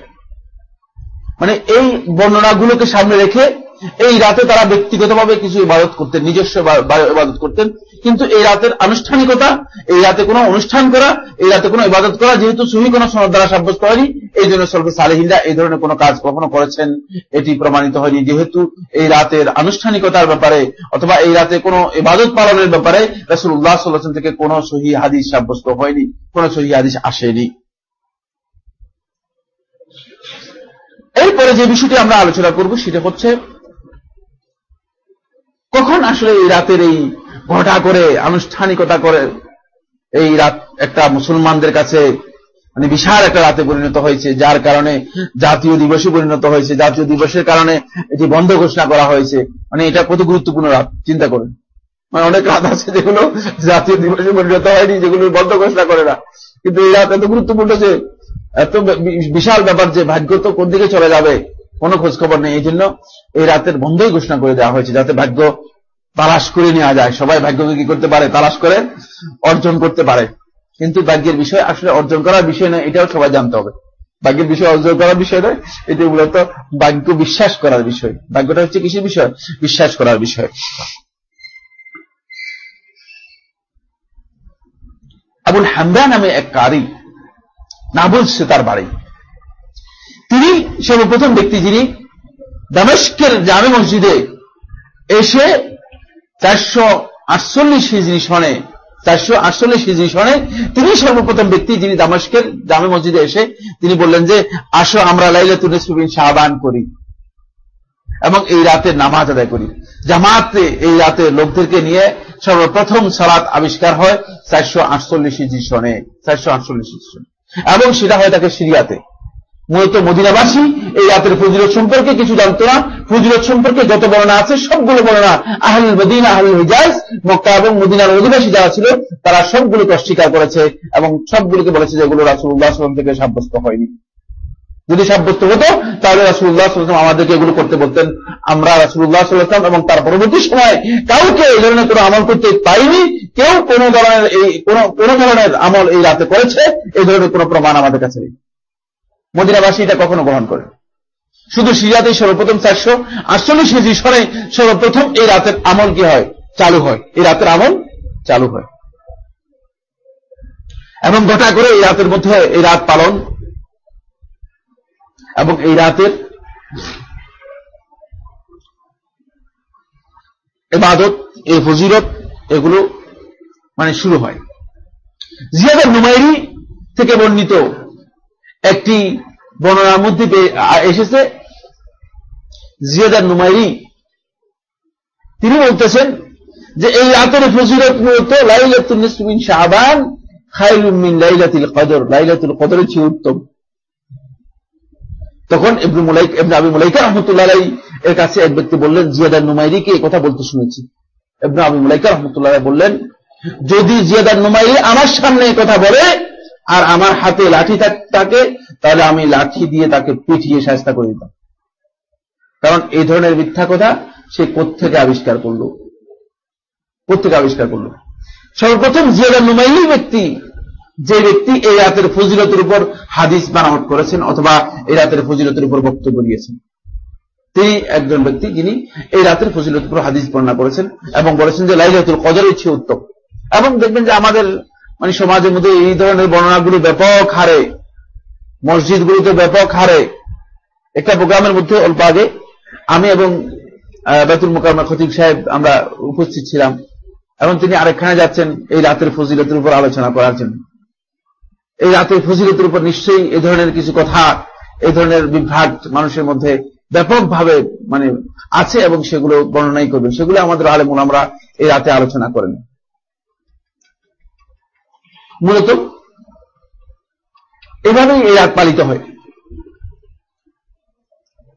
মানে এই বর্ণনাগুলোকে সামনে রেখে এই রাতে তারা ব্যক্তিগতভাবে কিছু ইবাদত করতেন, নিজস্ব ইবাদত করতেন। কিন্তু এই রাতের আনুষ্ঠানিকতা, এই রাতে কোনো অনুষ্ঠান করা, এই রাতে কোনো ইবাদত করা, যেহেতু সুহি কোনো সনদ দ্বারা সাব্যস্ত হয়নি, এই জন্য সলফে সালেহিনরা এই ধরনের কোনো কাজ কখনো করেছেন। এটি প্রমাণিত হয়নি, যেহেতু এই রাতের আনুষ্ঠানিকতার ব্যাপারে অথবা এই রাতে কোনো ইবাদত পালনের ব্যাপারে রাসুল উল্লাহ সাল্লাম থেকে কোনো সহি হাদিস সাব্যস্ত হয়নি, কোনো সহি হাদিস আসেনি। এরপরে যে বিষয়টি আমরা আলোচনা করব সেটা হচ্ছে কখন আসলে এই রাতের এই ঘটা করে, আনুষ্ঠানিকতা করে এই রাত একটা মুসলমানদের কাছে মানে বিশাল একটা রাতে পরিণত হয়েছে, যার কারণে জাতীয় দিবসে পরিণত হয়েছে। জাতীয় দিবসের কারণে এটি বন্ধ ঘোষণা করা হয়েছে। মানে এটা কত গুরুত্বপূর্ণ রাত, চিন্তা করেন। মানে অনেক রাত আছে যেগুলো জাতীয় দিবসে পরিণত হয়নি, যেগুলো বন্ধ ঘোষণা করে না। কিন্তু এই রাত এত গুরুত্বপূর্ণ যে, এত বিশাল ব্যাপার যে, ভাগ্য তো কোন দিকে চলে যাবে? কোনো খোঁজ খবর নেই। এই জন্য এই রাতের বন্ধই ঘোষণা করে দেওয়া হয়েছে, যাতে ভাগ্য তালাশ করে নেওয়া যায়। সবাই ভাগ্যকে কি করতে পারে? তালাশ করে, অর্জন করতে পারে। কিন্তু ভাগ্যের বিষয় আসলে অর্জন করার বিষয় নয়, এটাও সবাই জানতে হবে। ভাগ্যের বিষয় অর্জন করার বিষয় নয়, এটি মূলত ভাগ্য বিশ্বাস করার বিষয়। ভাগ্যটা হচ্ছে কিসের বিষয়? বিশ্বাস করার বিষয়। আবুল হামদা নামে এক কারি, নাবুল সে তার বাড়ি। সর্বপ্রথম ব্যক্তি যিনি দামেস্কের জামে মসজিদে এসে চারশো আটচল্লিশ হিজড়ি সনে, চারশো আটচল্লিশ হিজরি সনে তিনি সর্বপ্রথম ব্যক্তি যিনি দামাস্কের জামে মসজিদে এসে তিনি বললেন যে, আসো, আমরা লাইলাতুল নিসফিন শাহবান করি এবং এই রাতে নামাজ আদায় করি। জামাতে এই রাতে লোকদেরকে নিয়ে সর্বপ্রথম সালাত আবিষ্কার হয় চারশো আটচল্লিশ হিজরি সনে, চারশো আটচল্লিশ হিজরি সনে। এবং সেটা হয় তাকে সিরিয়াতে। মূলত মদিনাবাসী, এই রাতের ফজিলত সম্পর্কে কিছু জানত না। ফজিলত সম্পর্কে যত বর্ণনা আছে, সবগুলো বর্ণনা আহলুল মদিনা, আহলুল হিজাজ, মক্কা এবং মদিনার অধিবাসী যারা ছিল, তারা সবগুলোকে অস্বীকার করেছে এবং সবগুলোকে বলেছে যেগুলো রাসুল্লাহ সাল্লাম থেকে সাব্যস্ত হয়নি। যদি সাব্যস্ত হতো, তাহলে রাসুল্লাহ সাল্লাম আমাদেরকে এগুলো করতে বলতেন। আমরা রাসুল্লাহ সাল্লাম এবং তার পরবর্তী সময় কাউকে এই ধরনের কোনো আমল করতে পাইনি কেউ কোন ধরনের এই কোন ধরনের আমল এই রাতে করেছে। এই ধরনের কোনো প্রমাণ আমাদের কাছে নেই। মদিনাবাসী এটা কখনো গ্রহণ করে শুধু সিরাতে সর্বপ্রথম চারশো, আটচল্লিশ হিজি সরে সর্বপ্রথম এই রাতের আমল কি হয়? চালু হয়। এই রাতের আমল চালু হয়। এবং গোটা করে এই রাতের মধ্যে এই রাত পালন এবং এই রাতের এবাদত এই ফজিরত এগুলো মানে শুরু হয়। জিয়াদের নুমাইরি থেকে বর্ণিত একটি বর্ণনার মধ্যে এসেছে জিয়াদার নুমাইরি। তিনি বলতেছেন যে এই রাতের ফজিরত মূলত লাইলাতুল নিসমিন শাহবান খাইলুম মিন লাইলাতুল কদর, লাইলাতুল কদরের চেয়ে উত্তম। তখন ইবনু মুলাইক, ইবনে আবি মুলাইকা রহমতুল্লাহ আলাই এর কাছে এক ব্যক্তি বললেন জিয়াদার নুমাইরিকে এই কথা বলতে শুনেছি? ইবনু আবি মুলাইকা রহমতুল্লাহ বললেন, যদি জিয়াদার নুমাইরি আমার সামনে এই কথা বলে আর আমার হাতে লাঠি থাকে তাহলে আমি লাঠি দিয়ে তাকে পিটিয়ে সাহস্তা করে দিতাম। কারণ এই ধরনের মিথ্যা কথা সে কোথেকে আবিষ্কার করল? কোথেকে আবিষ্কার করল? সর্বপ্রথম জিয়াদা নুমাইলি ব্যক্তি, যে ব্যক্তি এই রাতের ফজিলতের উপর হাদিস বানাওয়াট করেছেন অথবা এই রাতের ফজিলতের উপর বক্তব্য দিয়েছেন। তিনি একজন ব্যক্তি যিনি এই রাতের ফজিলতের উপর হাদিস বর্ণনা করেছেন এবং বলেছেন যে লাইলাতুল কদর ইচ্ছে উত্তম। এবং দেখবেন যে আমাদের মানে সমাজের মধ্যে এই ধরনের বর্ণনাগুলো ব্যাপক হারে, মসজিদগুলিতে ব্যাপক হারে, একটা প্রোগ্রামের মধ্যে অল্প আগে আমি এবং বেতুল মোকামা খতিব সাহেব আমরা উপস্থিত ছিলাম এবং তিনি আরেকখানে যাচ্ছেন এই রাতের ফজিলতের উপর আলোচনা করার জন্য। এই রাতের ফজিলতের উপর নিশ্চয়ই এই ধরনের কিছু কথা এই ধরনের বিভ্রাট মানুষের মধ্যে ব্যাপকভাবে মানে আছে এবং সেগুলো বর্ণনাই করবেন। সেগুলো আমাদের আলেমুল আমরা এই রাতে আলোচনা করেন। মূলত এভাবেই এই রাত পালিত হয়।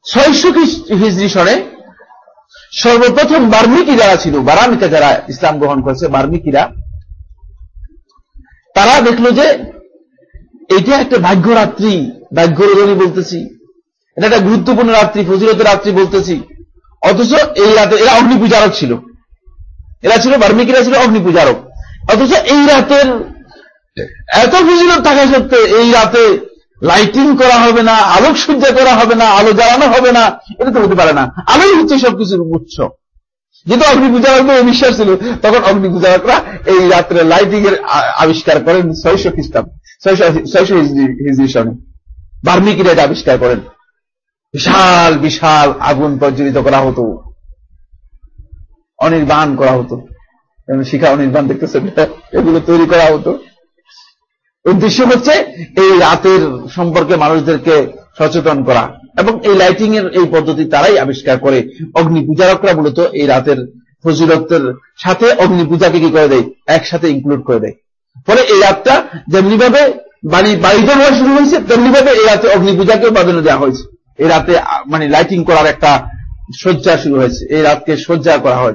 ছয়শো হিজড়ি সনে সর্বপ্রথম বার্মিকি যারা ছিল, বারামিকা যারা ইসলাম গ্রহণ করেছে, বার্মিকিরা, তারা দেখল যে এটা একটা ভাগ্য রাত্রি ভাগ্য রজনী বলতেছি। এটা একটা গুরুত্বপূর্ণ রাত্রি, ফজিলতের রাত্রি বলতেছি। অথচ এই রাতে এরা অগ্নি পূজারক ছিল। এরা ছিল, বার্মিকিরা ছিল অগ্নি পূজারক অথচ এই রাতের এত ফজিলত থাকা সত্ত্বে এই রাতে লাইটিং করা হবে না, আলোক সজ্জা করা হবে না, আলো জ্বালানো হবে না, এটা তো হতে পারে না। আলোই হচ্ছে সবকিছুর উৎস। যেহেতু অগ্নি পূজারকদের বিশ্বাস ছিল, তখন অগ্নি পূজারকরা এই রাত্রে লাইটিং এর আবিষ্কার করেন ছয়শো খ্রিস্টাব্দ, ছয়শো হিজরি সনে। বার্মিকিরা এটা আবিষ্কার করেন। বিশাল বিশাল আগুন প্রজ্বলিত করা হতো। অনির্বাণ করা হতো। শিখা অনির্বাণ দেখতেছেন, এগুলো তৈরি করা হতো। উদ্দেশ্য হচ্ছে এই রাতের সম্পর্কে মানুষদেরকে সচেতন করা এবং এই লাইটিং এর এই পদ্ধতি তারাই আবিষ্কার করে। অগ্নি পূজারকরা মূলত এই রাতের ফজিলতের সাথে অগ্নি পূজাকে কি করে দেয়? একসাথে ইনক্লুড করে দেয়। ফলে এই রাতটা যেমনি ভাবে বাড়ি বাড়িতে হওয়া শুরু হয়েছে তেমনি ভাবে এই রাতে অগ্নি পূজাকেও প্রাধান্য দেওয়া হয়েছে। এই রাতে মানে লাইটিং করার একটা শয্যা শুরু হয়েছে। এই রাতকে সজ্জা করা হয়।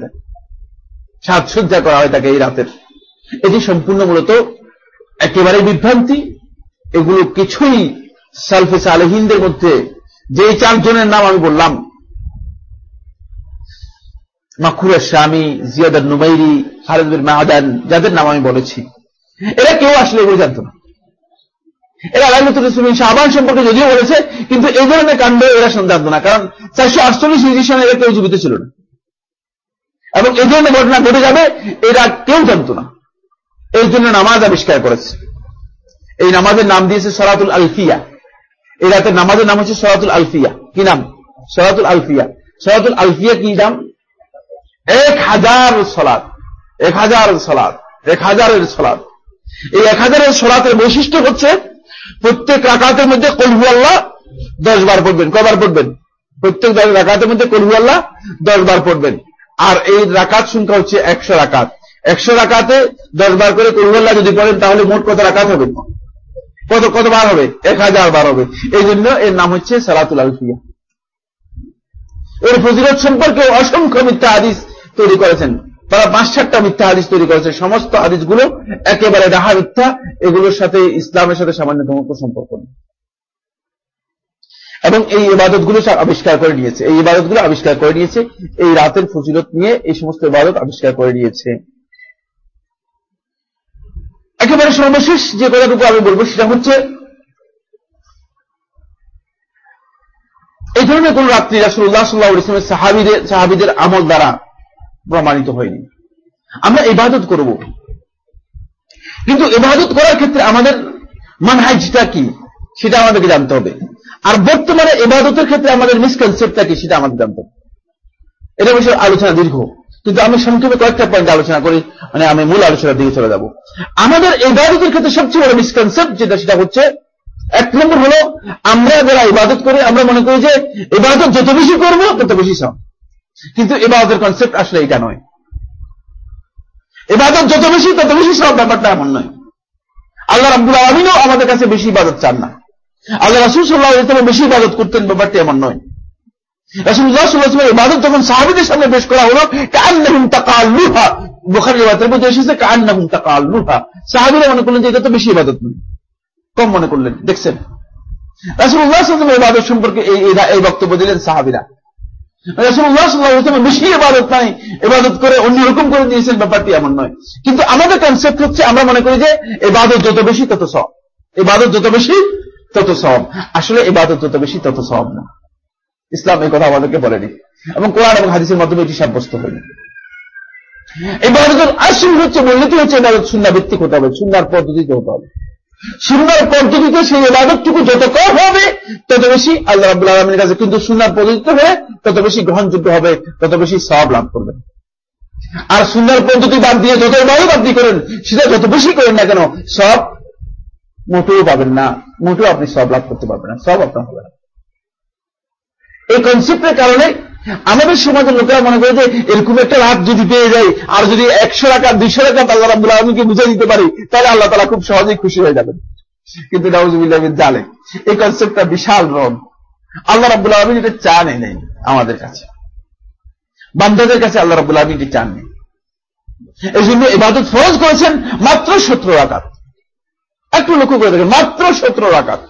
সাজসজ্জা করা হয় থাকে এই রাতের। এটি সম্পূর্ণ মূলত একেবারে বিভ্রান্তি, এগুলো কিছুই সালফেস আলহিনদের মধ্যে যে চারজনের নাম আমি বললাম মাখুরা স্বামী জিয়াদার নুমাইরি খালেদ মাহাদান, যাদের নাম আমি বলেছি, এরা কেউ আসলে এগুলো জানত না। এরা আলাইমতুল ইসলাম শাহবান সম্পর্কে যদিও বলেছে, কিন্তু এই ধরনের কাণ্ড এরা জানত না, কারণ চারশো আটচল্লিশ হিজিশনে এরা কেউ জীবিত ছিল না। এবং এই ধরনের ঘটনা ঘটে যাবে, এরা কেউ জানত না। এই জন্য নামাজ আবিষ্কার করেছে। এই নামাজের নাম দিয়েছে সরাতুল আলফিয়া। এই রাতের নামাজের নাম হচ্ছে সরাতুল আলফিয়া। কি নাম? সরাতুল আলফিয়া। সরাতুল আলফিয়া কি নাম? এক হাজার সলাদ এক হাজার সলাদ এক হাজারের সলাৎ এই এক হাজারের সলাতের বৈশিষ্ট্য হচ্ছে প্রত্যেক রাকাতের মধ্যে কলহু আল্লাহ দশ বার পড়বেন। কবার পড়বেন? প্রত্যেক রাকাতের মধ্যে কলহু আল্লাহ দশ বার পড়বেন। আর এই রাকাত সংখ্যা হচ্ছে একশো রাকাত। একশো রাকাতে দশ বার করে কলহু যদি পড়েন, তাহলে মোট কত রাকাত হবে? কত কত বার হবে? এক হাজার বার হবে। এই জন্য এর নাম হচ্ছে সালাতুল আলফিয়া এর ফজিলত সম্পর্কে অসংখ্য মিথ্যা হাদিস তৈরি করেছেন। তারা পাঁচ সাতটা মিথ্যা হাদিস তৈরি করেছে। সমস্ত হাদিসগুলো একেবারে ডাহা মিথ্যা। এগুলোর সাথে ইসলামের সাথে সামান্যতম সম্পর্ক নেই। এবং এই ইবাদতগুলো আবিষ্কার করে নিয়েছে। এই ইবাদতগুলো আবিষ্কার করে নিয়েছে। এই রাতের ফজিলত নিয়ে এই সমস্ত ইবাদত আবিষ্কার করে নিয়েছে। একেবারে সর্বশেষ যে কথাটুকু আমি বলব সেটা হচ্ছে, এই ধরনের কোন রাত্রি রাসুল্লাহ সাল্লাহ ইসলামের সাহাবিদের সাহাবিদের আমল দ্বারা প্রমাণিত হয়নি। আমরা ইবাদত করব। কিন্তু ইবাদত করার ক্ষেত্রে আমাদের মানহাজটা কি সেটা আমাদেরকে জানতে হবে। আর বর্তমানে ইবাদতের ক্ষেত্রে আমাদের মিসকনসেপ্টটা কি সেটা আমাদের জানতে হবে। এটা বিষয়ে আলোচনা দীর্ঘ। কিন্তু আমি সংক্ষেপে কয়েকটা পয়েন্ট আলোচনা করি মানে আমি মূল আলোচনার দিকে চলে যাব। আমাদের এই ইবাদতের ক্ষেত্রে সবচেয়ে বড় মিসকনসেপ্ট যেটা, সেটা হচ্ছে, এক নম্বর হলো, আমরা যারা ইবাদত করি, আমরা মনে করি যে ইবাদত যত বেশি করব, তত বেশি সব কিন্তু ইবাদতের কনসেপ্ট আসলে এটা নয়। ইবাদত যত বেশি, তত বেশি সব ব্যাপারটা এমন নয়। আল্লাহ রাব্বুল আলমিনও আমাদের কাছে বেশি ইবাদত চান না। আল্লাহ রাসুল সাল্লাহ বেশি ইবাদত করতেন, ব্যাপারটি এমন নয়। রাসুল্লাহ সাল্লাহ ইবাদত যখন সাহাবিদের সামনে পেশ করা হলো কান্নাহুম তাকাল্লুহা মধ্যে এসেছে কান্নাহুম সাহাবিরা মনে করলেন যে এটা তো বেশি ইবাদত নয়। কম মনে করলেন, দেখছেন? রাসুল্লাহ ইবাদত সম্পর্কে এই বক্তব্য দিলেন সাহাবিরা। বেশি ইবাদত ইবাদত করে অন্যরকম করে দিয়েছেন, ব্যাপারটি এমন নয়। কিন্তু আমাদের কনসেপ্ট হচ্ছে, আমরা মনে করি যে ইবাদত যত বেশি তত সব ইবাদত যত বেশি তত সব আসলে ইবাদত যত বেশি তত সব না। ইসলাম এই কথা আমাদেরকে বলেনি। এবং কোরআন এবং হাদিসের মাধ্যমে এটি সাব্যস্ত হয়নি। ইবাদতের আসল হচ্ছে মূলনীতি হচ্ছে ইবাদত শূন্য ভিত্তিক হতে হবে শূন্যার পদ্ধতিতে হতে হবে। সুন্দর পদ্ধতিতে সেই ইবাদতটুকু যত কম হবে, তত বেশি আল্লাহ রাবুল আলমীর কাছে কিন্তু সুন্দর পদ্ধতিতে হয়ে তত বেশি গ্রহণযোগ্য হবে, তত বেশি সব লাভ করবেন আর সুন্দর পদ্ধতি বাদ দিয়ে যত ইবাদত আপনি করেন, সেটা যত বেশি করেন না কেন সব মোটেও পাবেন না, মোটেও আপনি সব লাভ করতে পারবেন না সব আপনার হবে না। এই কনসেপ্টের কারণে আমাদের সমাজের লোকেরা মনে করে যে এরকম একটা রাত যদি পেয়ে যায়, আর যদি একশো টাকা দুইশো টাকা আল্লাহ রাবুল আলমীকে বুঝে দিতে পারি, তাহলে আল্লাহ তালা খুব সহজেই খুশি হয়ে যাবেন। কিন্তু নাউজুবিল্লাহ জালে এই কনসেপ্টটা বিশাল রং আল্লাহ রাবুল আলমী এটা চান নেই আমাদের কাছে। বান্দাদের কাছে আল্লাহ রাবুল আলমী এটি চান নেই এই জন্য এবাদত ফরজ করেছেন মাত্র সতেরো রাকাত। একটু লক্ষ্য করে দেখেন, মাত্র সতেরো রাকাত।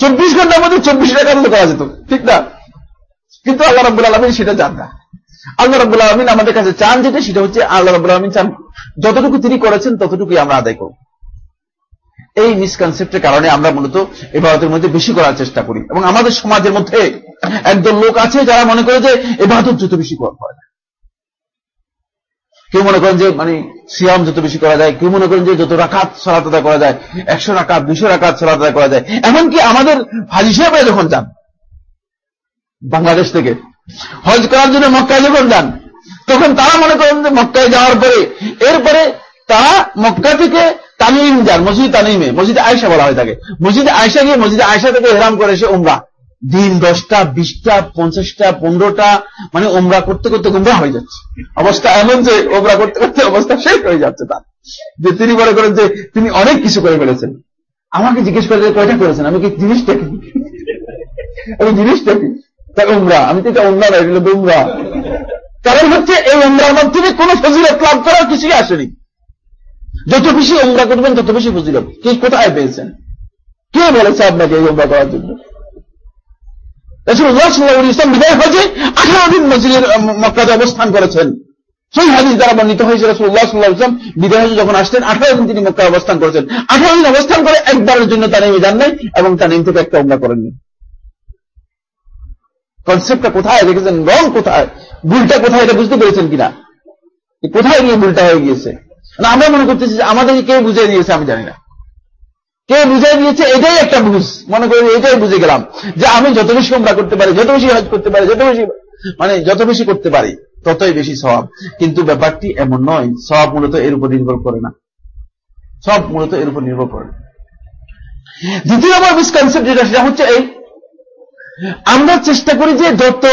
চব্বিশ ঘণ্টার মধ্যে চব্বিশ রাকাত করা যেত, ঠিক না? কিন্তু আল্লাহ রাবুল আলমিন সেটা চান না। আল্লাহ রাবুল আলমিন আমাদের কাছে চান যেটা, সেটা হচ্ছে আল্লাহ রাবুল আলমিন চান যতটুকু তিনি করেছেন, ততটুকুই আমরা আদায় করব। এই মিসকনসেপ্টের কারণে আমরা মূলত এবাদতের মধ্যে বেশি করার চেষ্টা করি। এবং আমাদের সমাজের মধ্যে একদল লোক আছে যারা মনে করে যে এবাদত যত বেশি করা হয়। কেউ মনে করেন যে মানে সিয়াম যত বেশি করা যায়, কেউ মনে করেন যে যত রাকাত সলাত আদায় করা যায়, একশো রাকাত দুশো রাকাত সলাত আদায় করা যায়, এমনকি আমাদের হাজি সাহেবরা যখন যান, বাংলাদেশ থেকে, হজ করার জন্য মক্কায় যখন যান, তখন তারা মনে করেন যে মক্কায় যাওয়ার পরে, এরপরে তারা মক্কা থেকে তানিম যান, মসজিদ তানিমে মসজিদে আয়সা বলা হয় থাকে। মসজিদে আয়সা গিয়ে মসজিদে আয়সা থেকে হেরাম করে এসে উমরা। দিন দশটা, বিশটা, পঞ্চাশটা, পনেরোটা মানে ওমরা করতে করতে গুমরা হয়ে যাচ্ছে। অবস্থা এমন যে ওমরা করতে করতে অবস্থা শেষ হয়ে যাচ্ছে তার। যে তিনি মনে করেন যে তিনি অনেক কিছু করে ফেলেছেন। আমাকে জিজ্ঞেস করে কয়টা করেছেন? আমি কি জিনিসটা কি? আমি জিনিসটা কি? তাই উমরা আমি তো এটা উমরা না এটা উমরা কারণ হচ্ছে এই উমরার মাধ্যমে কোন ফজিলত লাভ করার কিছুই আসেনি। যত বেশি উমরা করবেন, তত বেশি ফজিলত। কে কোথায় পেয়েছেন? কে বলেছে আপনাকে এই উমরা করার জন্য? ইসলাম বিদায় হয়েছে আঠারো দিন মসজিদের মক্কাতে অবস্থান করেছেন। সেই হাদিস দ্বারা বর্ণিত হয়েছে রসুল্লাহ সাল্লাহ ইসলাম বিদায় হয়েছে যখন আসতেন, আঠারো দিন তিনি মক্কায় অবস্থান করেছেন। আঠারো দিন অবস্থান করে একবারের জন্য তার নেমে যান নাই এবং তার নেম থেকে একটা উমরা করেননি। কনসেপ্টটা কোথায় দেখেছেন? রং কোথায়? ভুলটা কোথায় এটা বুঝতে পেরেছেন কিনা? কোথায় গিয়ে ভুলটা হয়ে গিয়েছে? না আমরা মনে করতেছি যে আমাদেরকে কে বুঝিয়ে দিয়েছে আমি জানি না। কে বুঝিয়ে দিয়েছে? এটাই একটা বুঝ। মনে করি এটাই বুঝে গেলাম। যে আমি যত বেশি উমরা করতে পারি, যত বেশি হজ করতে পারি, যত বেশি মানে যত বেশি করতে পারি, ততই বেশি স্বভাব কিন্তু ব্যাপারটি এমন নয় স্বভাব মূলত এর উপর নির্ভর করে না। সব মূলত এর উপর নির্ভর করে দ্বিতীয় নম্বর মিসকনসেপ্ট যেটা, সেটা হচ্ছে এই। আমরা চেষ্টা করি যে যত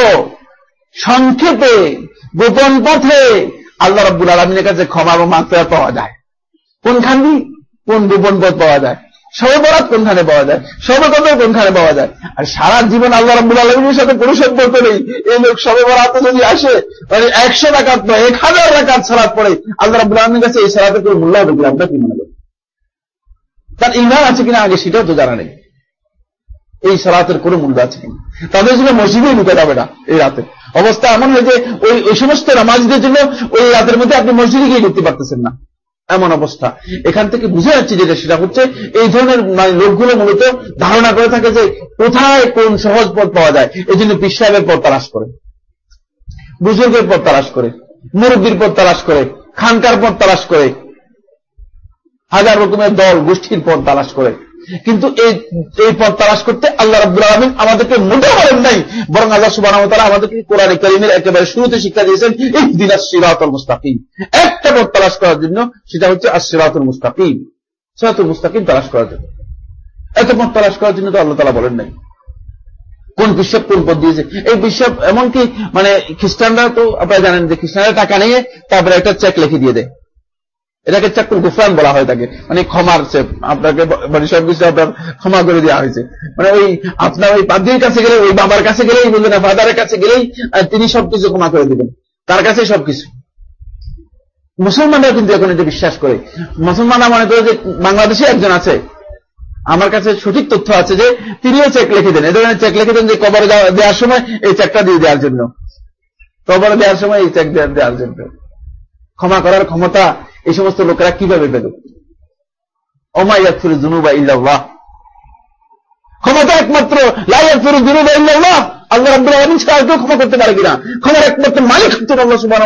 সংক্ষেপে, গোপন পথে আল্লাহ রব্বুল আলমিনের কাছে ক্ষমা এবং মাত্রা পাওয়া যায়। কোনখানি কোন গোপন পথ পাওয়া যায়? সবে বরাত কোনখানে পাওয়া যায় সবে কদর কোনখানে পাওয়া যায়। আর সারা জীবন আল্লাহ রব্বুল আলমিনের সাথে কোনো সম্পর্ক নেই। এই লোক সবে বরাতে যদি আসে মানে একশো টাকাত নয়, এক হাজার টাকাত সালাদ পড়ে। আল্লাহ রব্বুল আলমীর কাছে এই সালাতের কোনো মূল্য হবে কিনা আপনার কি মনে করেন তার ইমান আছে কিনা আগে সেটাও তো জানা নেই। এই সালাতের কোনো মূল্য আছে কিনা? তাদের জন্য মসজিদেই ঢুকে যাবে না এই রাতে। অবস্থা এমন হয়েছে ওই ওই সমস্ত নামাজদের জন্য ওই রাতের মধ্যে আপনি মসজিদে গিয়ে ঢুকতে পারতেছেন না। এমন অবস্থা। এখান থেকে বুঝে যাচ্ছে যেটা সেটা হচ্ছে, এই ধরনের মানে লোকগুলো মূলত ধারণা করে থাকে যে কোথায় কোন সহজ পথ পাওয়া যায়। এই জন্য বিশ্বাবের পথ তালাশ করে, বুজুর্গের পথ তালাশ করে, মুরব্বীর পথ তালাশ করে, খানকার পথ তালাশ করে, হাজার রকমের দল গোষ্ঠীর পথ তালাশ করে। কিন্তু এই এই পথ তালাশ করতে আল্লাহ রাব্বুল আলামিন আমাদেরকে মোটেও বলেন নাই। বরং আল্লাহ ওয়া আমাদেরকে কোরআনে কারীমের একেবারে শুরুতে শিক্ষা দিয়েছেন ইহদিনাস সিরাতাল মুস্তাকিম। একটা পথ তালাশ করার জন্য সেটা হচ্ছে আস-সিরাতুল মুস্তাকিম। সিরাতুল মুস্তাকিম তালাশ করার জন্য। এত পথ তালাশ করার জন্য তো আল্লাহ তাআলা বলেন নাই। কোন বিশ্বাস কোন পথ দিয়েছে? এই বিশ্বাস এমনকি মানে খ্রিস্টানরা তো আপনারা জানেন যে খ্রিস্টানরা টাকা নিয়ে তারপরে একটা চেক লিখে দিয়ে দেয়। এটাকে চাকুল গুফরান বলা হয় তাকে মানে ক্ষমার চেপ আপনাকে মানে সবকিছু আপনার ক্ষমা করে দেওয়া হয়েছে। মানে ওই আপনার ওই পাদ্রির কাছে গেলে ওই বাবার কাছে গেলেই বলবেন ফাদারের কাছে গেলেই তিনি সবকিছু ক্ষমা করে দিবেন। তার কাছে সবকিছু মুসলমানরা কিন্তু এখন এটা বিশ্বাস করে। মুসলমানরা মনে করে যে বাংলাদেশে একজন আছে। আমার কাছে সঠিক তথ্য আছে যে তিনিও চেক লিখে দেন। এ ধরনের চেক লিখে দেন যে কবরে দেওয়ার সময় এই চেকটা দিয়ে দেওয়ার জন্য। কবর দেওয়ার সময় এই চেক দেওয়ার জন্য। ক্ষমা করার ক্ষমতা এই সমস্ত লোকেরা কীভাবে পেল? জুনুবা ইল্লাহ ক্ষমতা একমাত্র লাইয়াকুর জুনুবা ইল্লাহ আল্লাহ রাব্বুল আলামিন ছাড়া কেউ ক্ষমা করতে পারে কিনা? ক্ষমার একমাত্র মালিক হচ্ছেন আল্লাহ সুবাহ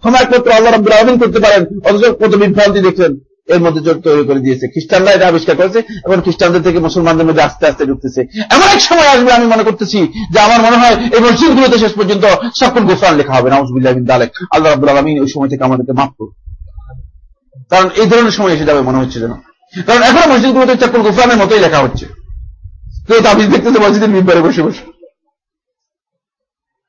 ক্ষমা একমাত্র আল্লাহ আলামিন করতে পারেন। অথচ কত বিভ্রান্তি দেখছেন এর মধ্যে জোর তৈরি করে দিয়েছে। খ্রিস্টানরা এটা আবিষ্কার করেছে এবং খ্রিস্টানদের থেকে মুসলমানদের মধ্যে আস্তে আস্তে ঢুকতেছে। এমন এক সময় আসবে আমি মনে করতেছি যে আমার মনে হয় এই মসজিদগুলোতে শেষ পর্যন্ত সকল গোফরান লেখা হবে। নাউজুবিল্লাহ দালেক। আল্লাহ রাব্বুল আলামিন ওই সময় থেকে আমাদেরকে মাফ করুন। কারণ এই ধরনের সময় এসে যাবে মনে হচ্ছে যেন। কারণ এখনও মসজিদগুলোতে চাকুল গুফরানের মতোই লেখা হচ্ছে। কেউ তাবিজ দেখতেছে মসজিদের মিম্বারে বসে বসে।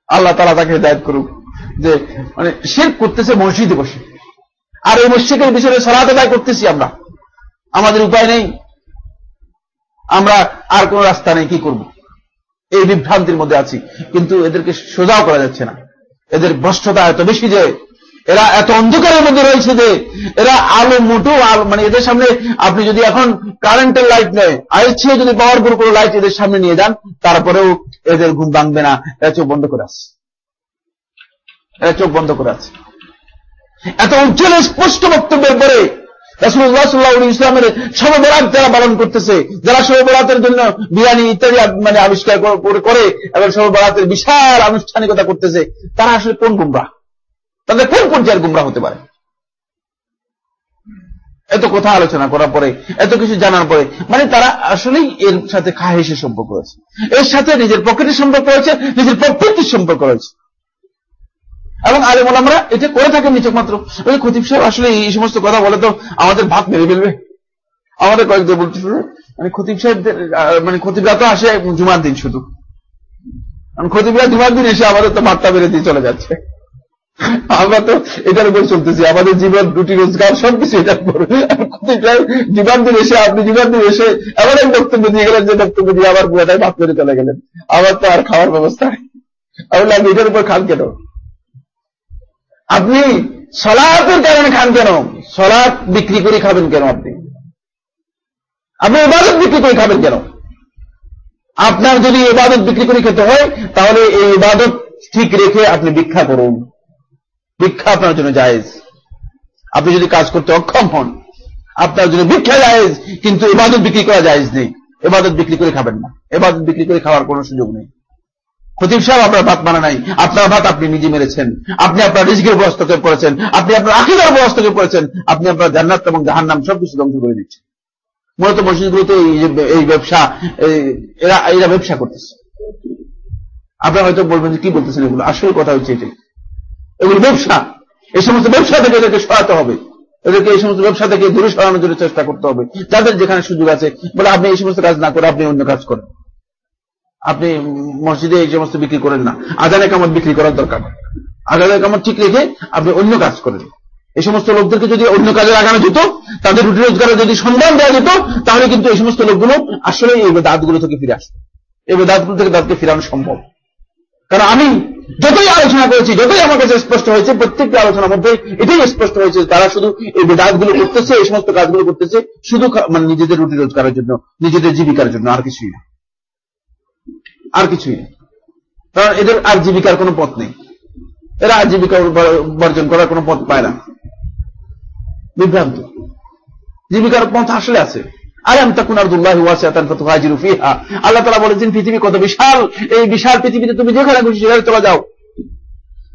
আল্লাহ তালা তাকে হেদায়ত করুক যে মানে শেখ করতেছে মসজিদে বসে। আর এই মসজিদের বিষয়ে সলাত আদায় করতেছি আমরা। আমাদের উপায় নেই। আমরা আর কোন রাস্তা নেই, কি করব? এই বিভ্রান্তির মধ্যে আছি। কিন্তু এদেরকে সোজাও করা যাচ্ছে না। এদের ভ্রষ্টতা এত বেশি যে, এরা এত অন্ধকারের মধ্যে রয়েছে যে, এরা আলো মোটো মানে এদের সামনে আপনি যদি এখন কারেন্টের লাইট নেয় আয়ের চেয়ে যদি পাওয়ারফুল কোনো লাইট এদের সামনে নিয়ে যান, তারপরেও এদের ঘুম ভাঙবে না। এরা চোখ বন্ধ করে আছে। এরা চোখ বন্ধ করে আছে। এত উজ্জ্বল স্পষ্ট বক্তব্যের পরে রাসুল্লাহ সাল্লাহ ইসলামের সর্ববরাত যারা পালন করতেছে, যারা সর্ববরাতের জন্য বিরিয়ানি ইত্যাদি মানে আবিষ্কার করে এবং সর্ববরাতের বিশাল আনুষ্ঠানিকতা করতেছে, তারা আসলে কোন গুমরা? তাদের কোন পর্যায়ের গুমরা হতে পারে? এত কথা আলোচনা করার পরে, এত কিছু জানার পরে মানে তারা আসলেই এর সাথে খাহেসের সম্পর্ক রয়েছে। এর সাথে নিজের পকেটের সম্পর্ক রয়েছে, নিজের প্রকৃতির সম্পর্ক রয়েছে। এবং আলেম আমরা এটা করে থাকেন নিচক মাত্র খতিব সাহেব আসলে এই সমস্ত কথা বলে তো আমাদের ভাত মেরে ফেলবে। আমাদের কয়েকজন বলতেছে মানে খতিব সাহেবদের মানে খতিবরা তো আসে জুমার দিন শুধু। খতিবরা জুমার দিন এসে আমাদের তো ভাতটা বেড়ে দিয়ে চলে যাচ্ছে। আমরা তো এটার উপর চলতেছি। আমাদের জীবন, রুটি, রোজগার, সবকিছু এটার উপর। জীবন দিন এসে, আপনি জীবন দিন এসে এমন এক বক্তব্য দিয়ে গেলেন যে বক্তব্য দিয়ে আবার পুরোটাই ভাত করে চলে গেলেন। আবার তো আর খাওয়ার ব্যবস্থা নেই। আমি এটার উপর খান কেন? আপনি সলাতের কারণে খান কেন? সলাৎ বিক্রি করে খাবেন কেন আপনি? আপনি এবাদত বিক্রি করে খাবেন কেন? আপনার যদি এবাদত বিক্রি করে খেতে হয়, তাহলে এই ইবাদত ঠিক রেখে আপনি ভিক্ষা করুন। ভিক্ষা আপনার জন্য জায়েজ। আপনি যদি কাজ করতে অক্ষম হন, আপনার জন্য ভিক্ষা জায়েজ, কিন্তু এবাদত বিক্রি করা জায়েজ নেই। এবাদত বিক্রি করে খাবেন না। এবাদত বিক্রি করে খাওয়ার কোনো সুযোগ নেই। খতিব সাহেব, আপনার ভাত মানে নাই। আপনার ভাত আপনি নিজে মেরেছেন। আপনি আপনার রিজিকের বস্তকে পড়েছেন আপনি আপনার আখিদার বস্তকে পড়েছেন আপনি আপনার জান্নাত এবং জাহান্নাম সবকিছু ধ্বংস করে দিচ্ছেন। মূলত মসজিদগুলোতে এই ব্যবসা এরা এরা ব্যবসা করতেছে। আপনারা হয়তো বলবেন কি বলতেছেন এগুলো? আসল কথা হচ্ছে এটাই। এগুলো ব্যবসা। এই সমস্ত ব্যবসা থেকে এদেরকে সরাতে হবে। এদেরকে এই সমস্ত ব্যবসা থেকে দূরে সরানোর জন্য চেষ্টা করতে হবে। যাদের যেখানে সুযোগ আছে, বলে আপনি এই সমস্ত কাজ না করে আপনি অন্য কাজ করেন। আপনি মসজিদে এই সমস্ত বিক্রি করেন না। আজানে কামত বিক্রি করার দরকার। আজানে কামত ঠিক রেখে আপনি অন্য কাজ করেন। এই সমস্ত লোকদেরকে যদি অন্য কাজে লাগানো যেত, তাদের রুটি রোজগারে যদি সম্মান দেওয়া যেত, তাহলে কিন্তু এই সমস্ত লোকগুলো আসলে এই দাঁতগুলো থেকে ফিরে আসবে এই দাঁতগুলো থেকে তাদেরকে ফিরানো সম্ভব। কারণ আমি যতই আলোচনা করেছি, যতই আমার কাছে স্পষ্ট হয়েছে, প্রত্যেকটি আলোচনার মধ্যে এটাই স্পষ্ট হয়েছে তারা শুধু এই বেদাতগুলো করতেছে, এই সমস্ত কাজগুলো করতেছে, শুধু মানে নিজেদের রুটি রোজগারের জন্য, নিজেদের জীবিকার জন্য, আর কিছুই না। আর কিছুই না কারণ এদের আর জীবিকার কোনো পথ নেই। এরা আর জীবিকা বর্জন করার কোনো পথ পায় না। বিভ্রান্ত। জীবিকার পথ আসলে আছে। আল্লাহ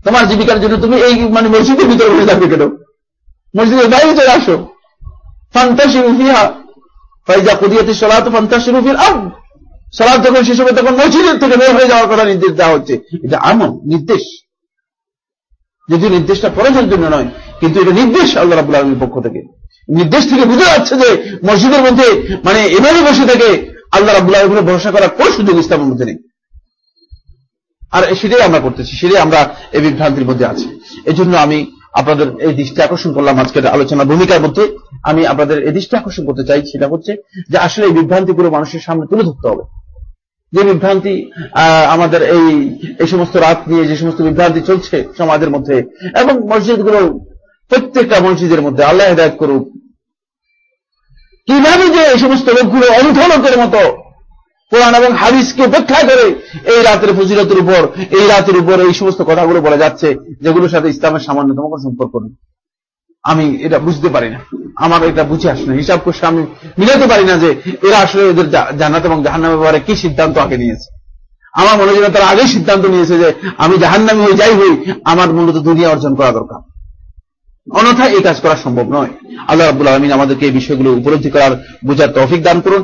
তোমার জীবিকার জন্য তুমি এই মানে মসজিদের ভিতরে বসে থাকবে কেন? মসজিদের বাইরে চলে আসো। ফান্তাশিরু ফিহা। ফাইজা সালাত যখন শেষ হবে, তখন মসজিদের থেকে বের হয়ে যাওয়ার কথা নির্দেশ দেওয়া হচ্ছে। এটা আমল, নির্দেশ। যদি নির্দেশটা পরেশের জন্য নয়, কিন্তু এটা নির্দেশ আল্লাহ রাবুল আলমীর পক্ষ থেকে। নির্দেশ থেকে বুঝে যাচ্ছে যে মসজিদের মধ্যে মানে এভাবে বসে থেকে আল্লাহ রাবুল আলমীর ভরসা করার কোন সুযোগ ইসলামের মধ্যে নেই। আর সেটাই আমরা করতেছি, সেটাই আমরা এই বিভ্রান্তির মধ্যে আছি। এই জন্য আমি আপনাদের এই দৃষ্টি আকর্ষণ করলাম আজকের আলোচনা ভূমিকার মধ্যে। আমি আপনাদের এই দৃষ্টি আকর্ষণ করতে চাই, সেটা হচ্ছে যে আসলে এই বিভ্রান্তিগুলো মানুষের সামনে তুলে ধরতে হবে। যে বিভ্রান্তি আমাদের এই এই সমস্ত রাত নিয়ে যে সমস্ত বিভ্রান্তি চলছে সমাজের মধ্যে এবং মসজিদগুলো প্রত্যেকটা মসজিদের মধ্যে, আল্লাহ হেদায়ত করুক। কীভাবে যে এই সমস্ত লোকগুলো অন্ধলোকের মতো কোরআন এবং হাদিসকে উপেক্ষা করে এই রাতের ফজিলতের উপর, এই রাতের উপর এই সমস্ত কথাগুলো বলা যাচ্ছে, যেগুলোর সাথে ইসলামের সামান্যতম কোনো সম্পর্ক নেই। আমি এটা বুঝতে পারি না। আমার এটা বুঝে আসে না। হিসাব করছে আমি মিলাতে পারি না যে এরা আসলে ওদের জান্নাত এবং জাহান্ন ব্যাপারে কি সিদ্ধান্ত আগে নিয়েছে। আমার মনে হয় তারা আগেই সিদ্ধান্ত নিয়েছে যে আমি জাহান্নামি হয়ে যাই হই আমার মূলত দুনিয়া অর্জন করা দরকার। অন্যথায় এই কাজ করা সম্ভব নয়। আল্লাহ রাবুল আলমিন আমাদেরকে এই বিষয়গুলো উপলব্ধি করার বোঝার তৌফিক দান করুন।